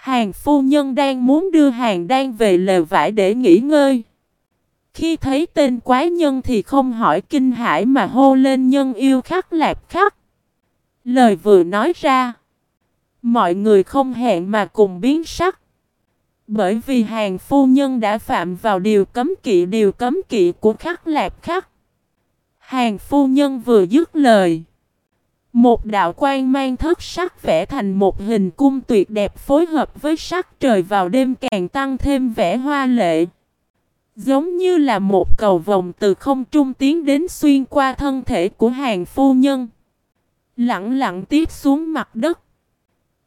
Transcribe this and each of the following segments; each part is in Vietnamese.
Hàng phu nhân đang muốn đưa hàng đang về lều vải để nghỉ ngơi. Khi thấy tên quái nhân thì không hỏi kinh hãi mà hô lên nhân yêu khắc lạp khắc. Lời vừa nói ra. Mọi người không hẹn mà cùng biến sắc. Bởi vì hàng phu nhân đã phạm vào điều cấm kỵ, điều cấm kỵ của khắc lạp khắc. Hàng phu nhân vừa dứt lời. Một đạo quan mang thất sắc vẽ thành một hình cung tuyệt đẹp phối hợp với sắc trời vào đêm càng tăng thêm vẻ hoa lệ. Giống như là một cầu vòng từ không trung tiến đến xuyên qua thân thể của hàng phu nhân. Lặng lặng tiếp xuống mặt đất.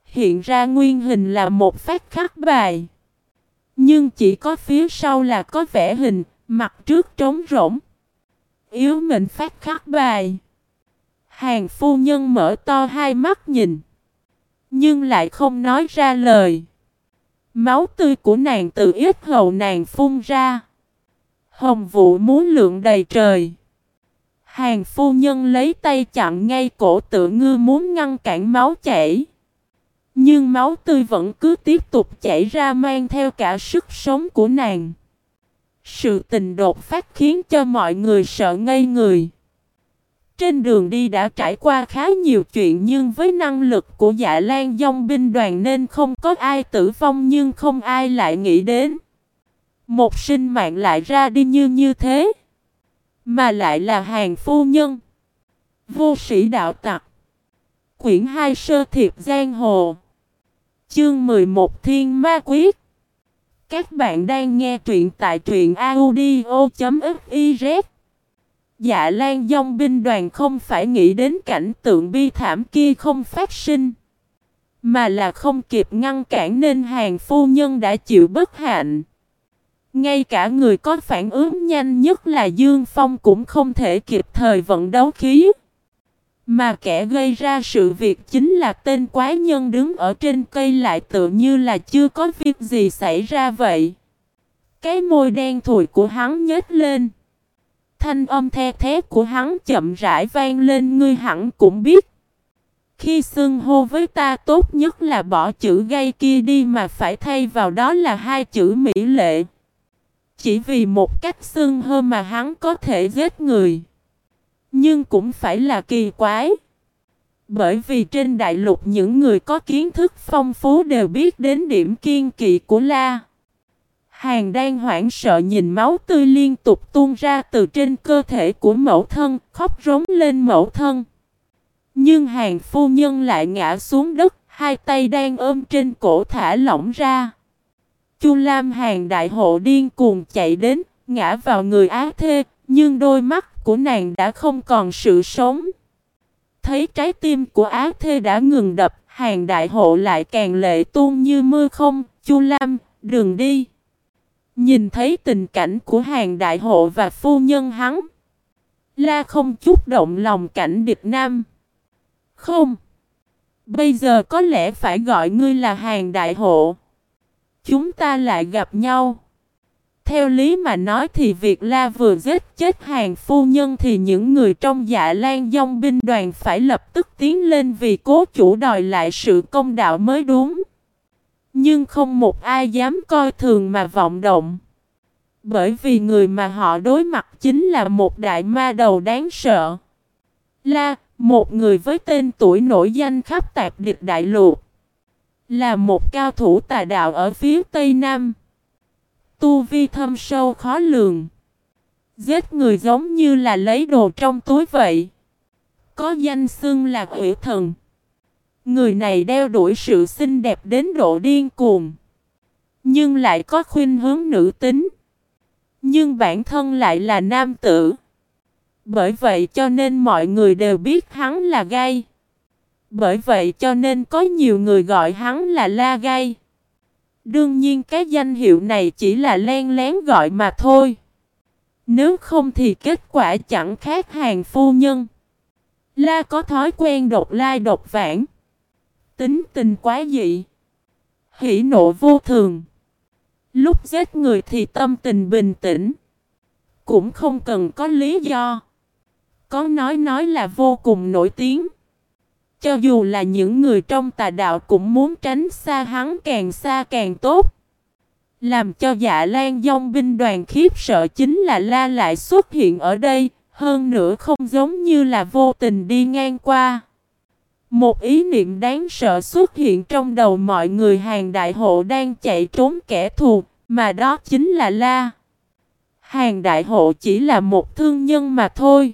Hiện ra nguyên hình là một phát khắc bài. Nhưng chỉ có phía sau là có vẽ hình, mặt trước trống rỗng. Yếu mệnh phát khắc bài. Hàng phu nhân mở to hai mắt nhìn. Nhưng lại không nói ra lời. Máu tươi của nàng từ ít hầu nàng phun ra. Hồng vụ muốn lượng đầy trời. Hàng phu nhân lấy tay chặn ngay cổ tự ngư muốn ngăn cản máu chảy. Nhưng máu tươi vẫn cứ tiếp tục chảy ra mang theo cả sức sống của nàng. Sự tình đột phát khiến cho mọi người sợ ngây người. Trên đường đi đã trải qua khá nhiều chuyện nhưng với năng lực của dạ lan dông binh đoàn nên không có ai tử vong nhưng không ai lại nghĩ đến. Một sinh mạng lại ra đi như như thế. Mà lại là hàng phu nhân. Vô sĩ đạo tặc. Quyển 2 sơ thiệp giang hồ. Chương 11 Thiên Ma Quyết. Các bạn đang nghe truyện tại truyện audio.fif Dạ Lan Dông binh đoàn không phải nghĩ đến cảnh tượng bi thảm kia không phát sinh. Mà là không kịp ngăn cản nên hàng phu nhân đã chịu bất hạnh. Ngay cả người có phản ứng nhanh nhất là Dương Phong cũng không thể kịp thời vận đấu khí. Mà kẻ gây ra sự việc chính là tên quái nhân đứng ở trên cây lại tự như là chưa có việc gì xảy ra vậy. Cái môi đen thùi của hắn nhếch lên. Thanh âm the thế của hắn chậm rãi vang lên, ngươi hẳn cũng biết. Khi xưng hô với ta, tốt nhất là bỏ chữ gây kia đi mà phải thay vào đó là hai chữ mỹ lệ. Chỉ vì một cách xưng hô mà hắn có thể giết người. Nhưng cũng phải là kỳ quái. Bởi vì trên đại lục những người có kiến thức phong phú đều biết đến điểm kiên kỵ của La. Hàng đang hoảng sợ nhìn máu tươi liên tục tuôn ra từ trên cơ thể của mẫu thân, khóc rống lên mẫu thân. Nhưng hàng phu nhân lại ngã xuống đất, hai tay đang ôm trên cổ thả lỏng ra. Chu Lam hàng đại hộ điên cuồng chạy đến, ngã vào người á thê, nhưng đôi mắt của nàng đã không còn sự sống. Thấy trái tim của á thê đã ngừng đập, hàng đại hộ lại càng lệ tuôn như mưa không, Chu Lam, đừng đi. Nhìn thấy tình cảnh của hàng đại hộ và phu nhân hắn. La không chút động lòng cảnh địch nam. Không. Bây giờ có lẽ phải gọi ngươi là hàng đại hộ. Chúng ta lại gặp nhau. Theo lý mà nói thì việc La vừa giết chết hàng phu nhân thì những người trong dạ lan dông binh đoàn phải lập tức tiến lên vì cố chủ đòi lại sự công đạo mới đúng. Nhưng không một ai dám coi thường mà vọng động. Bởi vì người mà họ đối mặt chính là một đại ma đầu đáng sợ. La, một người với tên tuổi nổi danh khắp tạp địch đại lục. Là một cao thủ tà đạo ở phía Tây Nam. Tu vi thâm sâu khó lường. Giết người giống như là lấy đồ trong túi vậy. Có danh xưng là quỷ thần. Người này đeo đuổi sự xinh đẹp đến độ điên cuồng. Nhưng lại có khuynh hướng nữ tính. Nhưng bản thân lại là nam tử. Bởi vậy cho nên mọi người đều biết hắn là gay. Bởi vậy cho nên có nhiều người gọi hắn là la gay. Đương nhiên cái danh hiệu này chỉ là len lén gọi mà thôi. Nếu không thì kết quả chẳng khác hàng phu nhân. La có thói quen độc lai độc vãng. Tính tình quá dị. Hỉ nộ vô thường. Lúc giết người thì tâm tình bình tĩnh. Cũng không cần có lý do. Có nói nói là vô cùng nổi tiếng. Cho dù là những người trong tà đạo cũng muốn tránh xa hắn càng xa càng tốt. Làm cho dạ lan dông binh đoàn khiếp sợ chính là la lại xuất hiện ở đây, hơn nữa không giống như là vô tình đi ngang qua. Một ý niệm đáng sợ xuất hiện trong đầu mọi người hàng đại hộ đang chạy trốn kẻ thù, mà đó chính là La. Hàng đại hộ chỉ là một thương nhân mà thôi.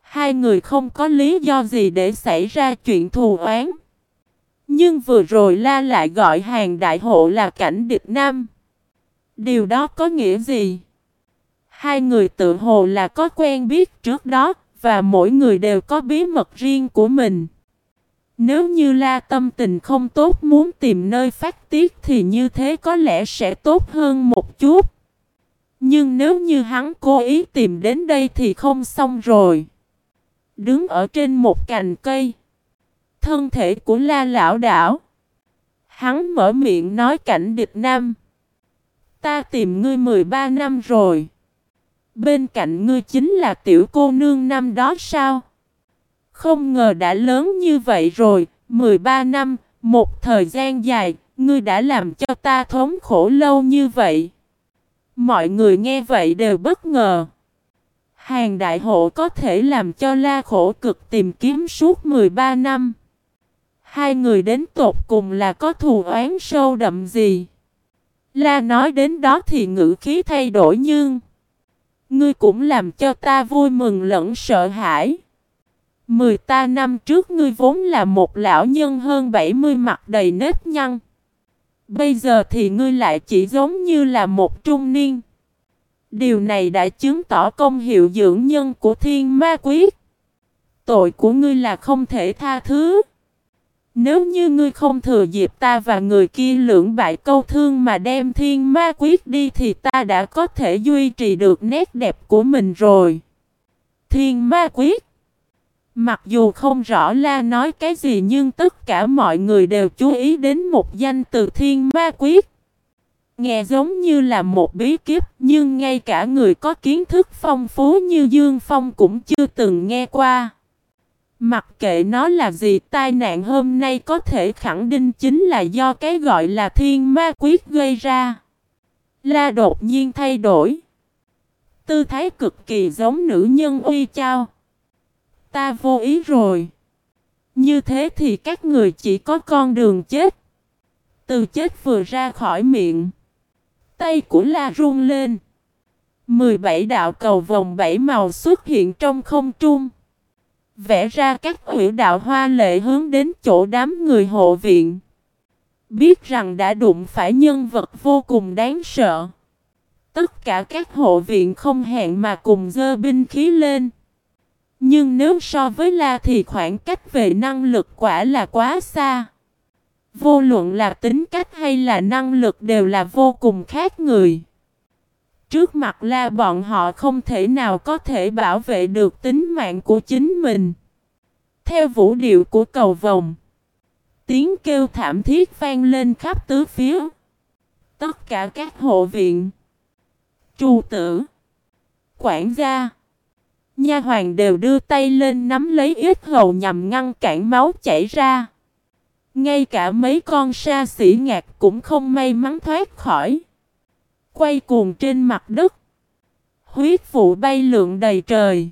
Hai người không có lý do gì để xảy ra chuyện thù oán. Nhưng vừa rồi La lại gọi hàng đại hộ là cảnh địch nam. Điều đó có nghĩa gì? Hai người tự hồ là có quen biết trước đó, và mỗi người đều có bí mật riêng của mình. Nếu như la tâm tình không tốt muốn tìm nơi phát tiết thì như thế có lẽ sẽ tốt hơn một chút. Nhưng nếu như hắn cố ý tìm đến đây thì không xong rồi. Đứng ở trên một cành cây. Thân thể của la lão đảo. Hắn mở miệng nói cảnh địch nam. Ta tìm ngươi 13 năm rồi. Bên cạnh ngươi chính là tiểu cô nương năm đó sao? Không ngờ đã lớn như vậy rồi, 13 năm, một thời gian dài, ngươi đã làm cho ta thống khổ lâu như vậy. Mọi người nghe vậy đều bất ngờ. Hàng đại hộ có thể làm cho la khổ cực tìm kiếm suốt 13 năm. Hai người đến tột cùng là có thù oán sâu đậm gì? La nói đến đó thì ngữ khí thay đổi nhưng Ngươi cũng làm cho ta vui mừng lẫn sợ hãi. Mười ta năm trước ngươi vốn là một lão nhân hơn 70 mặt đầy nếp nhăn. Bây giờ thì ngươi lại chỉ giống như là một trung niên. Điều này đã chứng tỏ công hiệu dưỡng nhân của thiên ma quyết. Tội của ngươi là không thể tha thứ. Nếu như ngươi không thừa dịp ta và người kia lưỡng bại câu thương mà đem thiên ma quyết đi thì ta đã có thể duy trì được nét đẹp của mình rồi. Thiên ma quyết Mặc dù không rõ la nói cái gì nhưng tất cả mọi người đều chú ý đến một danh từ thiên ma quyết. Nghe giống như là một bí kíp, nhưng ngay cả người có kiến thức phong phú như Dương Phong cũng chưa từng nghe qua. Mặc kệ nó là gì, tai nạn hôm nay có thể khẳng định chính là do cái gọi là thiên ma quyết gây ra. La đột nhiên thay đổi. Tư thái cực kỳ giống nữ nhân uy trao. Ta vô ý rồi. Như thế thì các người chỉ có con đường chết. Từ chết vừa ra khỏi miệng. Tay của La run lên. 17 đạo cầu vòng bảy màu xuất hiện trong không trung vẽ ra các hủy đạo hoa lệ hướng đến chỗ đám người hộ viện. Biết rằng đã đụng phải nhân vật vô cùng đáng sợ. Tất cả các hộ viện không hẹn mà cùng dơ binh khí lên. Nhưng nếu so với La thì khoảng cách về năng lực quả là quá xa. Vô luận là tính cách hay là năng lực đều là vô cùng khác người. Trước mặt la bọn họ không thể nào có thể bảo vệ được tính mạng của chính mình. Theo vũ điệu của cầu vồng, tiếng kêu thảm thiết vang lên khắp tứ phía. Tất cả các hộ viện, trù tử, quản gia, nha hoàng đều đưa tay lên nắm lấy ít hầu nhằm ngăn cản máu chảy ra. Ngay cả mấy con sa sĩ ngạc cũng không may mắn thoát khỏi quay cuồng trên mặt đất. Huyết vụ bay lượn đầy trời.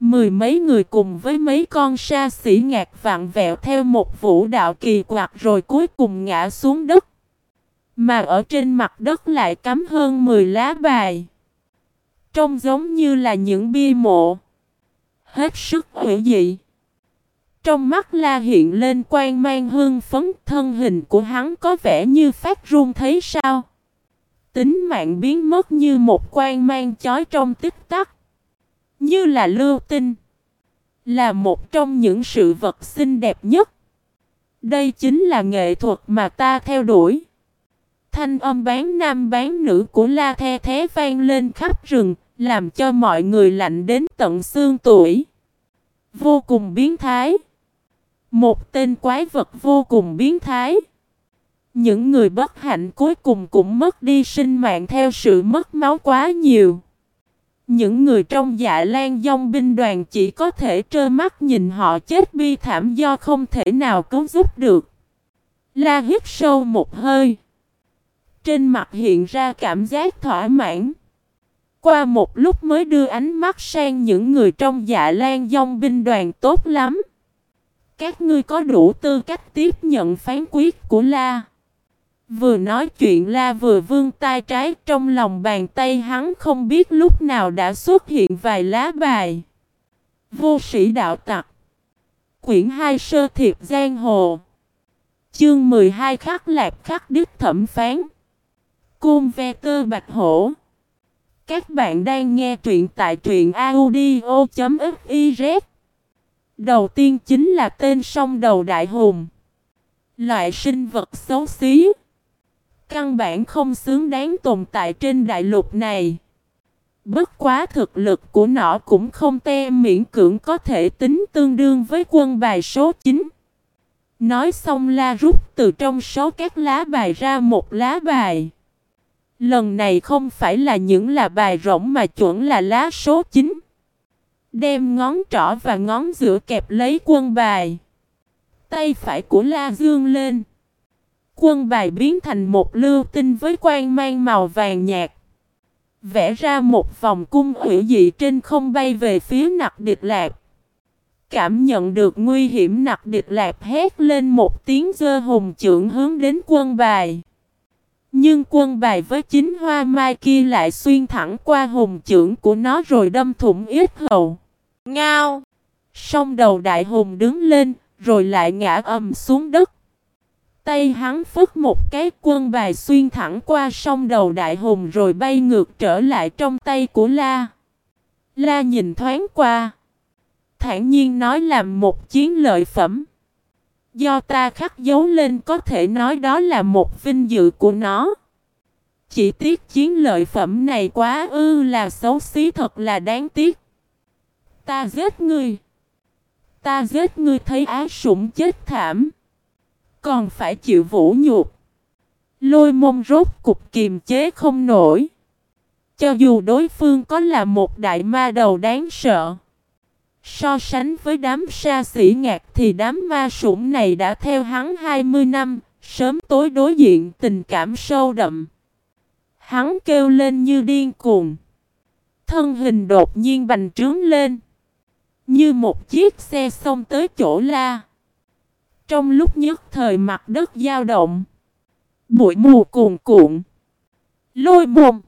Mười mấy người cùng với mấy con sa sĩ ngạc vạn vẹo theo một vũ đạo kỳ quặc rồi cuối cùng ngã xuống đất. Mà ở trên mặt đất lại cắm hơn 10 lá bài. Trông giống như là những bia mộ. Hết sức hữu dị. Trong mắt la hiện lên quan mang hương phấn, thân hình của hắn có vẻ như phát run thấy sao. Tính mạng biến mất như một quan mang chói trong tích tắc. Như là lưu tinh. Là một trong những sự vật xinh đẹp nhất. Đây chính là nghệ thuật mà ta theo đuổi. Thanh âm bán nam bán nữ của La The Thế vang lên khắp rừng, làm cho mọi người lạnh đến tận xương tuổi. Vô cùng biến thái. Một tên quái vật vô cùng biến thái. Những người bất hạnh cuối cùng cũng mất đi sinh mạng theo sự mất máu quá nhiều. Những người trong dạ lan dông binh đoàn chỉ có thể trơ mắt nhìn họ chết bi thảm do không thể nào cứu giúp được. La hít sâu một hơi. Trên mặt hiện ra cảm giác thỏa mãn. Qua một lúc mới đưa ánh mắt sang những người trong dạ lan dông binh đoàn tốt lắm. Các ngươi có đủ tư cách tiếp nhận phán quyết của La. Vừa nói chuyện La vừa vươn tay trái, trong lòng bàn tay hắn không biết lúc nào đã xuất hiện vài lá bài. Vô sĩ đạo tặc. Quyển 2 sơ thiệp giang hồ. Chương 12 khắc lạc khắc đức thẩm phán. Côn ve tơ bạch hổ. Các bạn đang nghe truyện tại truyện audio.fiz Đầu tiên chính là tên sông đầu đại hùng. Loại sinh vật xấu xí. Căn bản không xứng đáng tồn tại trên đại lục này. Bất quá thực lực của nó cũng không te miễn cưỡng có thể tính tương đương với quân bài số 9. Nói xong la rút từ trong số các lá bài ra một lá bài. Lần này không phải là những là bài rỗng mà chuẩn là lá số 9. Đem ngón trỏ và ngón giữa kẹp lấy quân bài. Tay phải của La Dương lên. Quân bài biến thành một lưu tinh với quang mang màu vàng nhạt. Vẽ ra một vòng cung hủy dị trên không bay về phía nặc địch lạc. Cảm nhận được nguy hiểm, nặc địch lạc hét lên một tiếng dơ hùng trưởng hướng đến quân bài. Nhưng quân bài với chính hoa mai kia lại xuyên thẳng qua hùng trưởng của nó rồi đâm thủng ít hầu. Ngao! Song đầu đại hùng đứng lên, rồi lại ngã ầm xuống đất. Tay hắn phất một cái quân bài xuyên thẳng qua sông đầu đại hùng rồi bay ngược trở lại trong tay của La. La nhìn thoáng qua. thản nhiên nói làm một chiến lợi phẩm. Do ta khắc dấu lên có thể nói đó là một vinh dự của nó. Chỉ tiếc chiến lợi phẩm này quá ư là xấu xí thật là đáng tiếc. Ta giết ngươi. Ta giết ngươi thấy ác sủng chết thảm. Còn phải chịu vũ nhục. Lôi mông rốt cục kiềm chế không nổi. Cho dù đối phương có là một đại ma đầu đáng sợ. So sánh với đám sa sĩ ngạc thì đám ma sủng này đã theo hắn 20 năm, sớm tối đối diện tình cảm sâu đậm. Hắn kêu lên như điên cuồng. Thân hình đột nhiên bành trướng lên. Như một chiếc xe xông tới chỗ la. Trong lúc nhất thời mặt đất dao động. Bụi mù cuồn cuộn. Lôi mồm.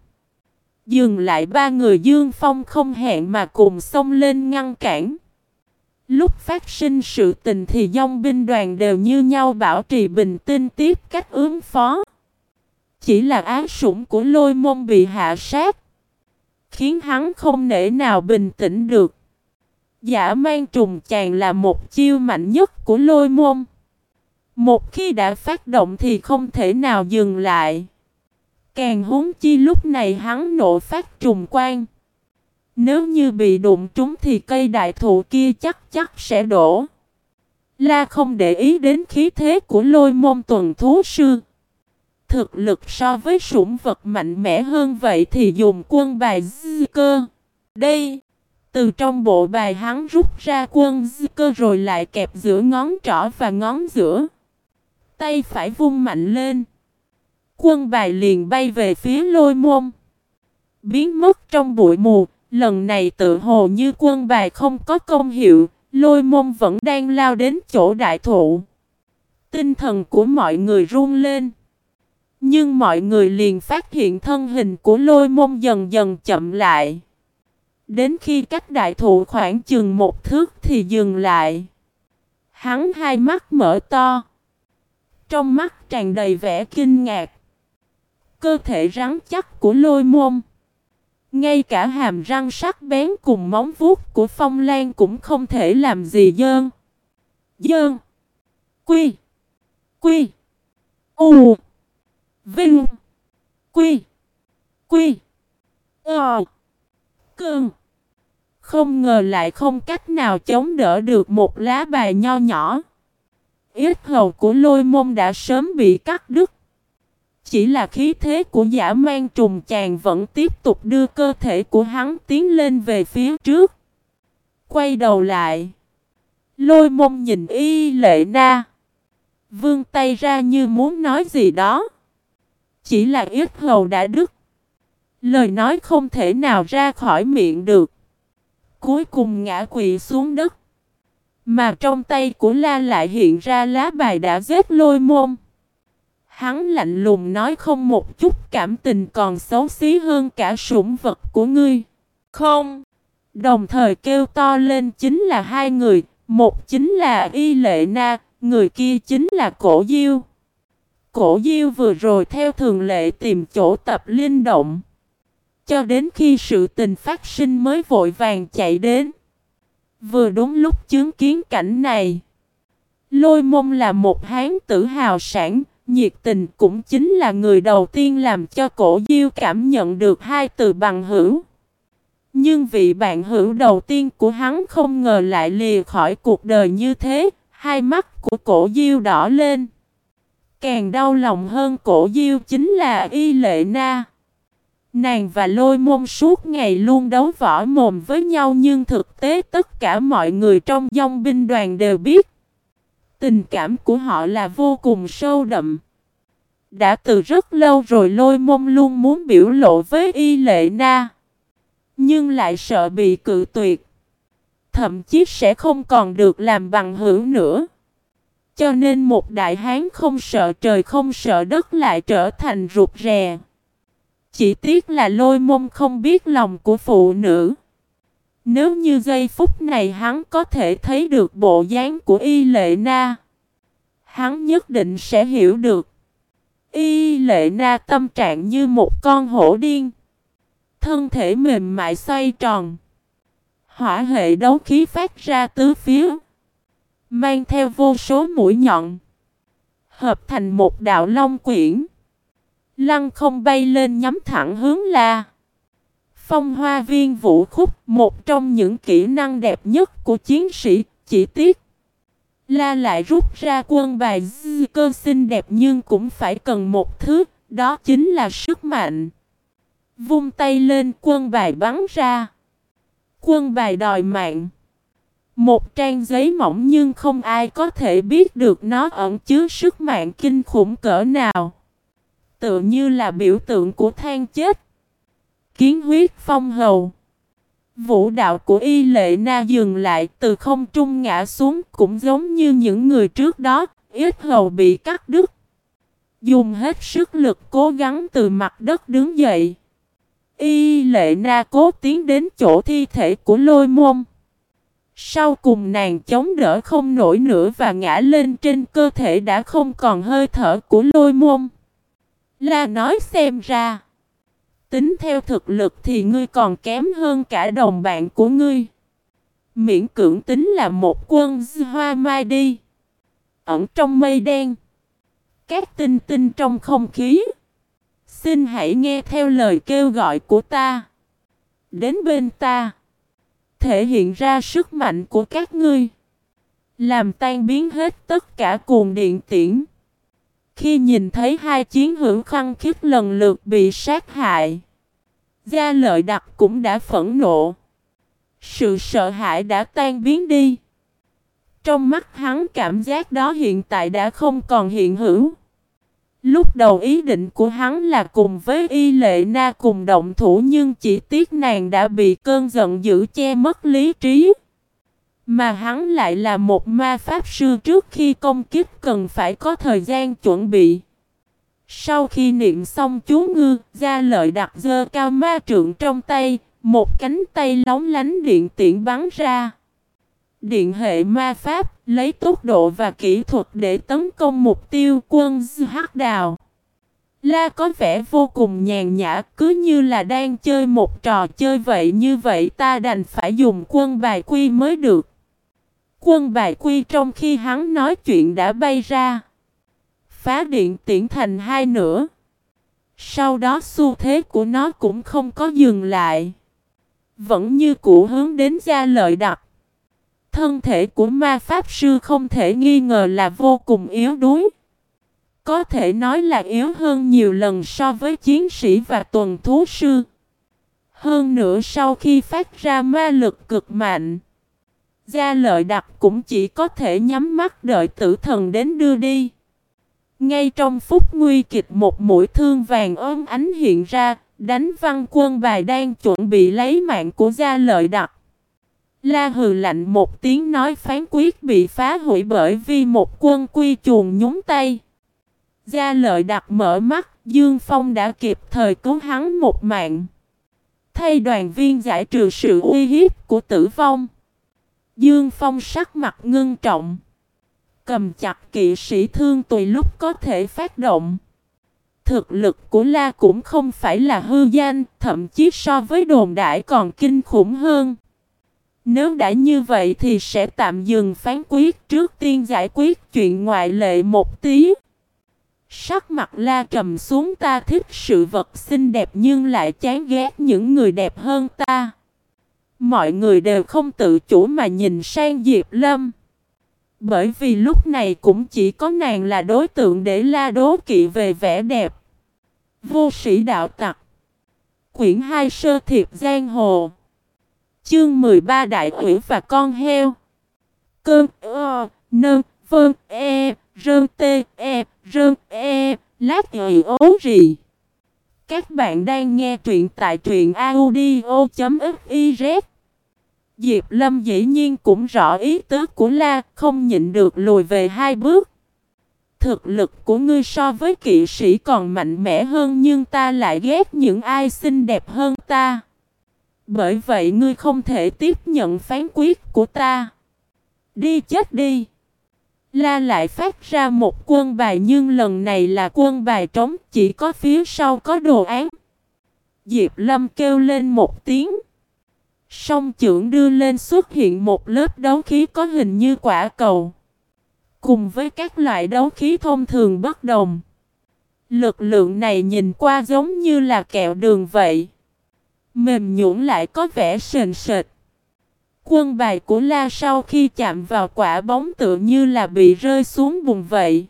Dừng lại ba người Dương Phong không hẹn mà cùng xông lên ngăn cản. Lúc phát sinh sự tình thì dòng binh đoàn đều như nhau bảo trì bình tinh tiếp cách ứng phó. Chỉ là ác sủng của lôi môn bị hạ sát. Khiến hắn không nể nào bình tĩnh được. Giả mang trùng chàng là một chiêu mạnh nhất của lôi môn. Một khi đã phát động thì không thể nào dừng lại. Càng huống chi lúc này hắn nộ phát trùng quan. Nếu như bị đụng trúng thì cây đại thụ kia chắc chắc sẽ đổ. La không để ý đến khí thế của lôi môn tuần thú sư. Thực lực so với sủng vật mạnh mẽ hơn vậy thì dùng quân bài dư cơ. Đây, từ trong bộ bài hắn rút ra quân dư cơ rồi lại kẹp giữa ngón trỏ và ngón giữa. Tay phải vung mạnh lên. Quân bài liền bay về phía lôi môn. Biến mất trong bụi mù, lần này tự hồ như quân bài không có công hiệu, lôi môn vẫn đang lao đến chỗ đại thụ. Tinh thần của mọi người run lên. Nhưng mọi người liền phát hiện thân hình của lôi môn dần dần chậm lại. Đến khi cách đại thụ khoảng chừng một thước thì dừng lại. Hắn hai mắt mở to. Trong mắt tràn đầy vẻ kinh ngạc. Cơ thể rắn chắc của lôi môn. Ngay cả hàm răng sắc bén cùng móng vuốt của phong lan cũng không thể làm gì dơn. Dơn. Quy. Quy. U. Vinh. Quy. Quy. Ờ. Cơn. Không ngờ lại không cách nào chống đỡ được một lá bài nho nhỏ. Ít hầu của lôi môn đã sớm bị cắt đứt. Chỉ là khí thế của giả mang trùng chàng vẫn tiếp tục đưa cơ thể của hắn tiến lên về phía trước. Quay đầu lại. Lôi mông nhìn y lệ na. Vương tay ra như muốn nói gì đó. Chỉ là ít hầu đã đứt. Lời nói không thể nào ra khỏi miệng được. Cuối cùng ngã quỵ xuống đất. Mà trong tay của La lại hiện ra lá bài đã giết lôi môn. Hắn lạnh lùng nói không một chút cảm tình còn xấu xí hơn cả sủng vật của ngươi. Không. Đồng thời kêu to lên chính là hai người. Một chính là Y Lệ Na, người kia chính là Cổ Diêu. Cổ Diêu vừa rồi theo thường lệ tìm chỗ tập linh động. Cho đến khi sự tình phát sinh mới vội vàng chạy đến. Vừa đúng lúc chứng kiến cảnh này. Lôi mông là một hán tử hào sản, nhiệt tình cũng chính là người đầu tiên làm cho cổ diêu cảm nhận được hai từ bằng hữu. Nhưng vị bạn hữu đầu tiên của hắn không ngờ lại lìa khỏi cuộc đời như thế, hai mắt của cổ diêu đỏ lên. Càng đau lòng hơn cổ diêu chính là y lệ na. Nàng và lôi môn suốt ngày luôn đấu võ mồm với nhau nhưng thực tế tất cả mọi người trong dòng binh đoàn đều biết. Tình cảm của họ là vô cùng sâu đậm. Đã từ rất lâu rồi lôi môn luôn muốn biểu lộ với y lệ na. Nhưng lại sợ bị cự tuyệt. Thậm chí sẽ không còn được làm bằng hữu nữa. Cho nên một đại hán không sợ trời không sợ đất lại trở thành rụt rè. Chỉ tiếc là lôi mông không biết lòng của phụ nữ. Nếu như giây phút này hắn có thể thấy được bộ dáng của y lệ na. Hắn nhất định sẽ hiểu được. Y lệ na tâm trạng như một con hổ điên. Thân thể mềm mại xoay tròn. Hỏa hệ đấu khí phát ra tứ phía. Mang theo vô số mũi nhọn. Hợp thành một đạo long quyển. Lăng không bay lên nhắm thẳng hướng la. Phong hoa viên vũ khúc, một trong những kỹ năng đẹp nhất của chiến sĩ, chỉ tiếc. La lại rút ra quân bài cơ xinh đẹp nhưng cũng phải cần một thứ, đó chính là sức mạnh. Vung tay lên quân bài bắn ra. Quân bài đòi mạng. Một trang giấy mỏng nhưng không ai có thể biết được nó ẩn chứa sức mạnh kinh khủng cỡ nào tựa như là biểu tượng của than chết. Kiến huyết phong hầu. Vũ đạo của y lệ na dừng lại từ không trung ngã xuống cũng giống như những người trước đó, ít hầu bị cắt đứt. Dùng hết sức lực cố gắng từ mặt đất đứng dậy. Y lệ na cố tiến đến chỗ thi thể của lôi môn. Sau cùng nàng chống đỡ không nổi nữa và ngã lên trên cơ thể đã không còn hơi thở của lôi môn. La nói xem ra. Tính theo thực lực thì ngươi còn kém hơn cả đồng bạn của ngươi. Miễn cưỡng tính là một quân hoa mai đi. Ẩn trong mây đen. Các tinh tinh trong không khí. Xin hãy nghe theo lời kêu gọi của ta. Đến bên ta. Thể hiện ra sức mạnh của các ngươi. Làm tan biến hết tất cả cuồng điện tiễn. Khi nhìn thấy hai chiến hữu khăn khiết lần lượt bị sát hại, Gia lợi đặc cũng đã phẫn nộ. Sự sợ hãi đã tan biến đi. Trong mắt hắn cảm giác đó hiện tại đã không còn hiện hữu. Lúc đầu ý định của hắn là cùng với y lệ na cùng động thủ nhưng chỉ tiếc nàng đã bị cơn giận dữ che mất lý trí. Mà hắn lại là một ma pháp sư trước khi công kích cần phải có thời gian chuẩn bị. Sau khi niệm xong chú ngư, ra lợi đặt dơ cao ma trượng trong tay, một cánh tay lóng lánh điện tiện bắn ra. Điện hệ ma pháp, lấy tốc độ và kỹ thuật để tấn công mục tiêu quân hắc đào. La có vẻ vô cùng nhàn nhã, cứ như là đang chơi một trò chơi vậy như vậy ta đành phải dùng quân bài quy mới được. Quân bài quy trong khi hắn nói chuyện đã bay ra. Phá điện tiễn thành hai nửa. Sau đó xu thế của nó cũng không có dừng lại. Vẫn như cũ hướng đến gia lợi đặc. Thân thể của ma pháp sư không thể nghi ngờ là vô cùng yếu đuối. Có thể nói là yếu hơn nhiều lần so với chiến sĩ và tuần thú sư. Hơn nữa sau khi phát ra ma lực cực mạnh, Gia lợi đặc cũng chỉ có thể nhắm mắt đợi tử thần đến đưa đi. Ngay trong phút nguy kịch một mũi thương vàng ôm ánh hiện ra, đánh văn quân bài đang chuẩn bị lấy mạng của gia lợi đặc. La hừ lạnh một tiếng nói phán quyết bị phá hủy bởi vì một quân quy chuồng nhúng tay. Gia lợi đặt mở mắt, Dương Phong đã kịp thời cứu hắn một mạng. Thay đoàn viên giải trừ sự uy hiếp của tử vong. Dương Phong sắc mặt ngưng trọng. Cầm chặt kỵ sĩ thương tùy lúc có thể phát động. Thực lực của La cũng không phải là hư danh, thậm chí so với đồn đại còn kinh khủng hơn. Nếu đã như vậy thì sẽ tạm dừng phán quyết trước tiên giải quyết chuyện ngoại lệ một tí. Sắc mặt la trầm xuống ta thích sự vật xinh đẹp nhưng lại chán ghét những người đẹp hơn ta. Mọi người đều không tự chủ mà nhìn sang Diệp Lâm. Bởi vì lúc này cũng chỉ có nàng là đối tượng để la đố kỵ về vẻ đẹp. Vô sĩ đạo tặc. Quyển 2 sơ thiệp giang hồ. Chương 13 đại quỷ và con heo. Cơn ơ, nơn, vơn, e, rơn tê, e, rơn e, lát ị ố rì. Các bạn đang nghe truyện tại truyện audio.fif Diệp Lâm dĩ nhiên cũng rõ ý tứ của La, không nhịn được lùi về hai bước. Thực lực của ngươi so với kỵ sĩ còn mạnh mẽ hơn nhưng ta lại ghét những ai xinh đẹp hơn ta. Bởi vậy ngươi không thể tiếp nhận phán quyết của ta. Đi chết đi. La lại phát ra một quân bài nhưng lần này là quân bài trống chỉ có phía sau có đồ án. Diệp Lâm kêu lên một tiếng. Song trưởng đưa lên xuất hiện một lớp đấu khí có hình như quả cầu. Cùng với các loại đấu khí thông thường bất đồng. Lực lượng này nhìn qua giống như là kẹo đường vậy. Mềm nhũn lại có vẻ sền sệt. Quân bài của La sau khi chạm vào quả bóng tựa như là bị rơi xuống bùn vậy.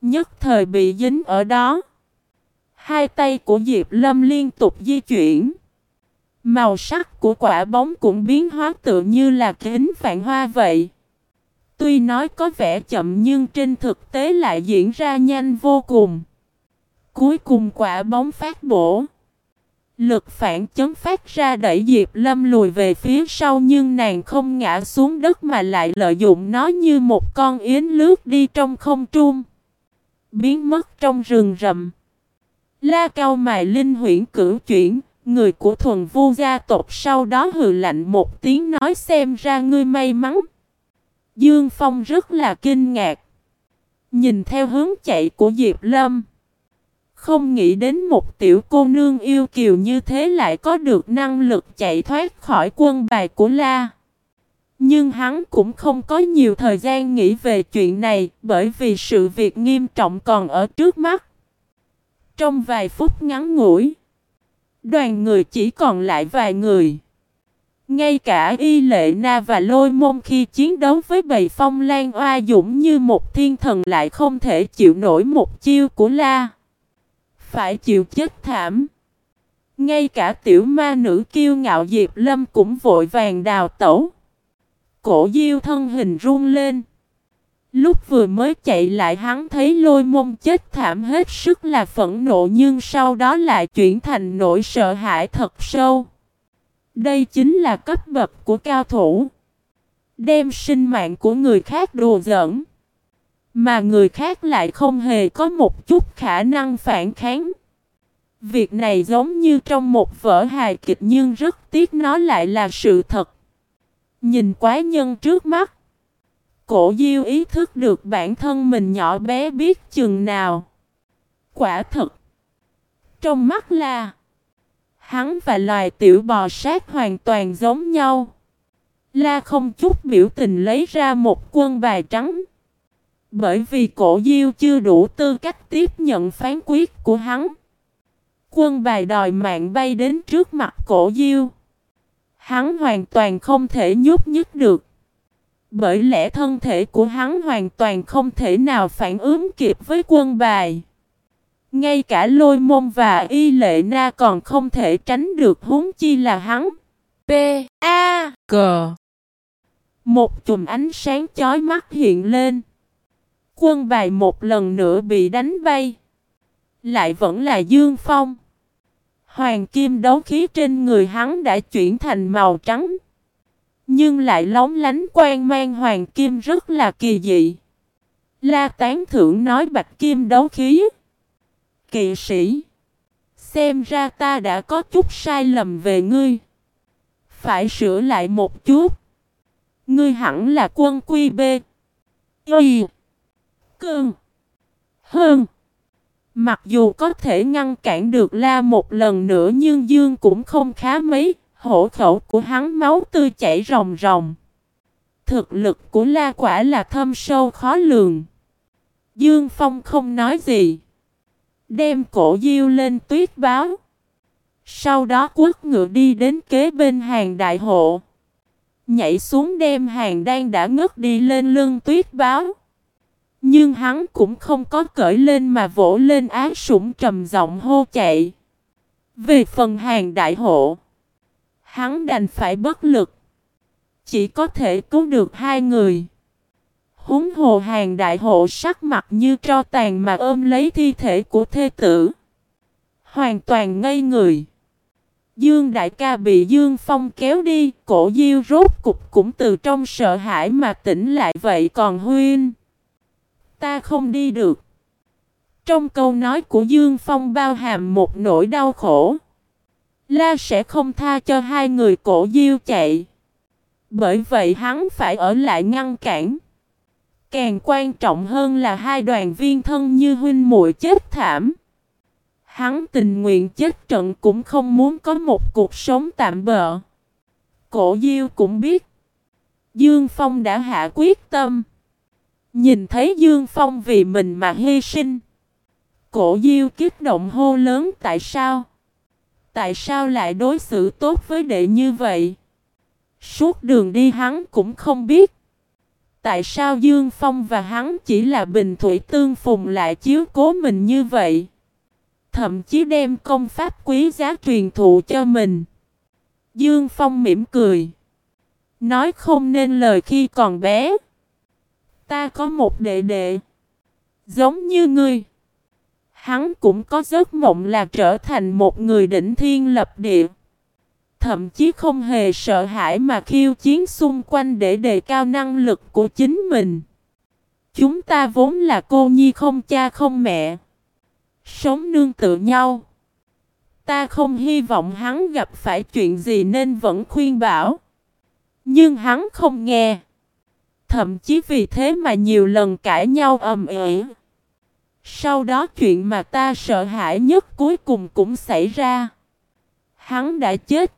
Nhất thời bị dính ở đó. Hai tay của Diệp Lâm liên tục di chuyển. Màu sắc của quả bóng cũng biến hóa tựa như là kính vạn hoa vậy. Tuy nói có vẻ chậm nhưng trên thực tế lại diễn ra nhanh vô cùng. Cuối cùng quả bóng phát bổ. Lực phản chấn phát ra đẩy Diệp Lâm lùi về phía sau nhưng nàng không ngã xuống đất mà lại lợi dụng nó như một con yến lướt đi trong không trung. Biến mất trong rừng rậm. La cao mài linh huyển cửu chuyển, người của thuần vu gia tộc sau đó hừ lạnh một tiếng nói xem ra ngươi may mắn. Dương Phong rất là kinh ngạc. Nhìn theo hướng chạy của Diệp Lâm. Không nghĩ đến một tiểu cô nương yêu kiều như thế lại có được năng lực chạy thoát khỏi quân bài của La. Nhưng hắn cũng không có nhiều thời gian nghĩ về chuyện này bởi vì sự việc nghiêm trọng còn ở trước mắt. Trong vài phút ngắn ngủi, đoàn người chỉ còn lại vài người. Ngay cả Y Lệ Na và Lôi Môn khi chiến đấu với bầy phong lan oa dũng như một thiên thần lại không thể chịu nổi một chiêu của La phải chịu chết thảm. Ngay cả tiểu ma nữ kiêu ngạo Diệp Lâm cũng vội vàng đào tẩu. Cổ diêu thân hình run lên. Lúc vừa mới chạy lại hắn thấy lôi mông chết thảm hết sức là phẫn nộ nhưng sau đó lại chuyển thành nỗi sợ hãi thật sâu. Đây chính là cấp bậc của cao thủ. Đem sinh mạng của người khác đùa giỡn. Mà người khác lại không hề có một chút khả năng phản kháng. Việc này giống như trong một vở hài kịch nhưng rất tiếc nó lại là sự thật. Nhìn quái nhân trước mắt. Cổ diêu ý thức được bản thân mình nhỏ bé biết chừng nào. Quả thật. Trong mắt là. Hắn và loài tiểu bò sát hoàn toàn giống nhau. La không chút biểu tình lấy ra một quân bài trắng. Bởi vì cổ diêu chưa đủ tư cách tiếp nhận phán quyết của hắn. Quân bài đòi mạng bay đến trước mặt cổ diêu. Hắn hoàn toàn không thể nhúc nhích được. Bởi lẽ thân thể của hắn hoàn toàn không thể nào phản ứng kịp với quân bài. Ngay cả lôi môn và y lệ na còn không thể tránh được huống chi là hắn. P. A. C. Một chùm ánh sáng chói mắt hiện lên. Quân bài một lần nữa bị đánh bay. Lại vẫn là Dương Phong. Hoàng kim đấu khí trên người hắn đã chuyển thành màu trắng. Nhưng lại lóng lánh quan mang hoàng kim rất là kỳ dị. La tán thưởng nói bạch kim đấu khí. Kỵ sĩ. Xem ra ta đã có chút sai lầm về ngươi. Phải sửa lại một chút. Ngươi hẳn là quân quy B. Y. Cương. Hơn. Mặc dù có thể ngăn cản được La một lần nữa nhưng Dương cũng không khá mấy, hổ khẩu của hắn máu tươi chảy ròng ròng. Thực lực của La quả là thâm sâu khó lường. Dương Phong không nói gì. Đem cổ diêu lên tuyết báo. Sau đó quất ngựa đi đến kế bên hàng đại hộ. Nhảy xuống đem hàng đang đã ngất đi lên lưng tuyết báo. Nhưng hắn cũng không có cởi lên mà vỗ lên ác sủng trầm giọng hô chạy. Về phần hàng đại hộ, hắn đành phải bất lực. Chỉ có thể cứu được hai người. Húng hồ hàng đại hộ sắc mặt như tro tàn mà ôm lấy thi thể của thê tử. Hoàn toàn ngây người. Dương đại ca bị Dương Phong kéo đi, cổ diêu rốt cục cũng từ trong sợ hãi mà tỉnh lại vậy còn huyên Ta không đi được. Trong câu nói của Dương Phong bao hàm một nỗi đau khổ. La sẽ không tha cho hai người cổ diêu chạy. Bởi vậy hắn phải ở lại ngăn cản. Càng quan trọng hơn là hai đoàn viên thân như huynh muội chết thảm. Hắn tình nguyện chết trận cũng không muốn có một cuộc sống tạm bợ. Cổ Diêu cũng biết. Dương Phong đã hạ quyết tâm. Nhìn thấy Dương Phong vì mình mà hy sinh. Cổ Diêu kích động hô lớn tại sao? Tại sao lại đối xử tốt với đệ như vậy? Suốt đường đi hắn cũng không biết. Tại sao Dương Phong và hắn chỉ là bình thủy tương phùng lại chiếu cố mình như vậy? Thậm chí đem công pháp quý giá truyền thụ cho mình. Dương Phong mỉm cười. Nói không nên lời khi còn bé. Ta có một đệ đệ. Giống như ngươi. Hắn cũng có giấc mộng là trở thành một người đỉnh thiên lập địa. Thậm chí không hề sợ hãi mà khiêu chiến xung quanh để đề cao năng lực của chính mình. Chúng ta vốn là cô nhi không cha không mẹ. Sống nương tự nhau. Ta không hy vọng hắn gặp phải chuyện gì nên vẫn khuyên bảo. Nhưng hắn không nghe. Thậm chí vì thế mà nhiều lần cãi nhau ầm ĩ. Sau đó chuyện mà ta sợ hãi nhất cuối cùng cũng xảy ra. Hắn đã chết.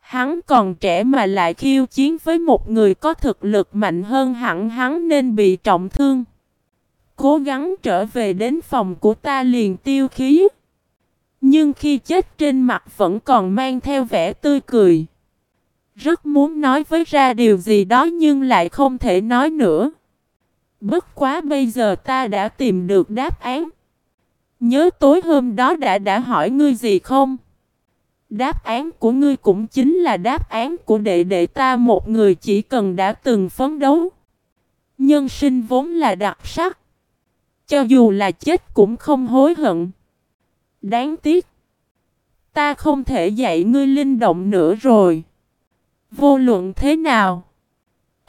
Hắn còn trẻ mà lại khiêu chiến với một người có thực lực mạnh hơn hẳn hắn nên bị trọng thương. Cố gắng trở về đến phòng của ta liền tiêu khí. Nhưng khi chết trên mặt vẫn còn mang theo vẻ tươi cười. Rất muốn nói với ra điều gì đó nhưng lại không thể nói nữa. Bất quá bây giờ ta đã tìm được đáp án. Nhớ tối hôm đó đã đã hỏi ngươi gì không? Đáp án của ngươi cũng chính là đáp án của đệ đệ ta, một người chỉ cần đã từng phấn đấu. Nhân sinh vốn là đặc sắc. Cho dù là chết cũng không hối hận. Đáng tiếc. Ta không thể dạy ngươi linh động nữa rồi. Vô luận thế nào?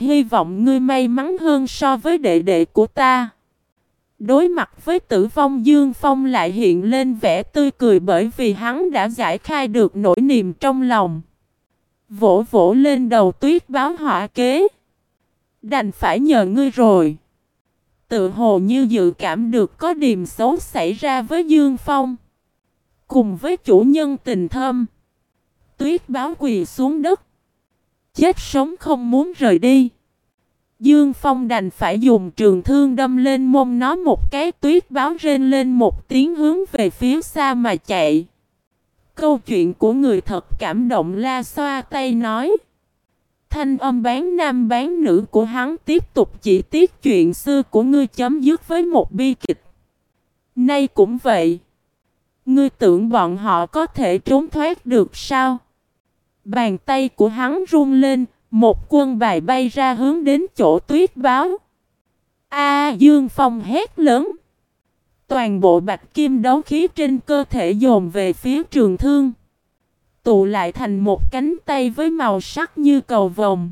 Hy vọng ngươi may mắn hơn so với đệ đệ của ta. Đối mặt với tử vong Dương Phong lại hiện lên vẻ tươi cười bởi vì hắn đã giải khai được nỗi niềm trong lòng. Vỗ vỗ lên đầu tuyết báo họa kế. Đành phải nhờ ngươi rồi. Tự hồ như dự cảm được có điểm xấu xảy ra với Dương Phong. Cùng với chủ nhân tình thâm. Tuyết báo quỳ xuống đất. Chết sống không muốn rời đi. Dương Phong đành phải dùng trường thương đâm lên mông nó một cái, tuyết báo rên lên một tiếng hướng về phía xa mà chạy. Câu chuyện của người thật cảm động la xoa tay nói. Thanh âm bán nam bán nữ của hắn tiếp tục chỉ tiết chuyện xưa của ngươi chấm dứt với một bi kịch. Nay cũng vậy. Ngươi tưởng bọn họ có thể trốn thoát được sao? Bàn tay của hắn rung lên, một quân bài bay ra hướng đến chỗ tuyết báo. A Dương Phong hét lớn. Toàn bộ bạch kim đấu khí trên cơ thể dồn về phía trường thương. Tụ lại thành một cánh tay với màu sắc như cầu vồng.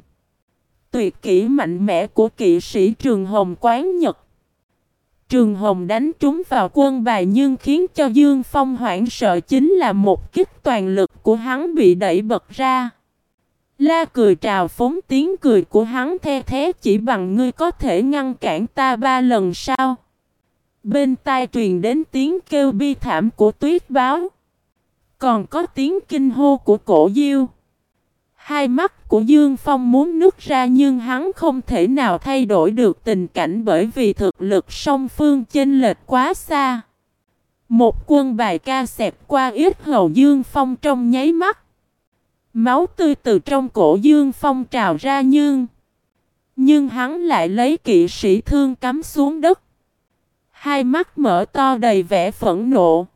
Tuyệt kỹ mạnh mẽ của kỵ sĩ Trường Hồng Quán Nhật. Trường Hồng đánh trúng vào quân bài nhưng khiến cho Dương Phong hoảng sợ chính là một kích toàn lực của hắn bị đẩy bật ra. La cười trào phóng tiếng cười của hắn the thế, chỉ bằng ngươi có thể ngăn cản ta ba lần sao. Bên tai truyền đến tiếng kêu bi thảm của tuyết báo. Còn có tiếng kinh hô của cổ diêu. Hai mắt của Dương Phong muốn nứt ra nhưng hắn không thể nào thay đổi được tình cảnh bởi vì thực lực song phương chênh lệch quá xa. Một quân bài ca xẹp qua ít hầu Dương Phong trong nháy mắt. Máu tươi từ trong cổ Dương Phong trào ra nhưng Nhưng hắn lại lấy kỵ sĩ thương cắm xuống đất. Hai mắt mở to đầy vẻ phẫn nộ.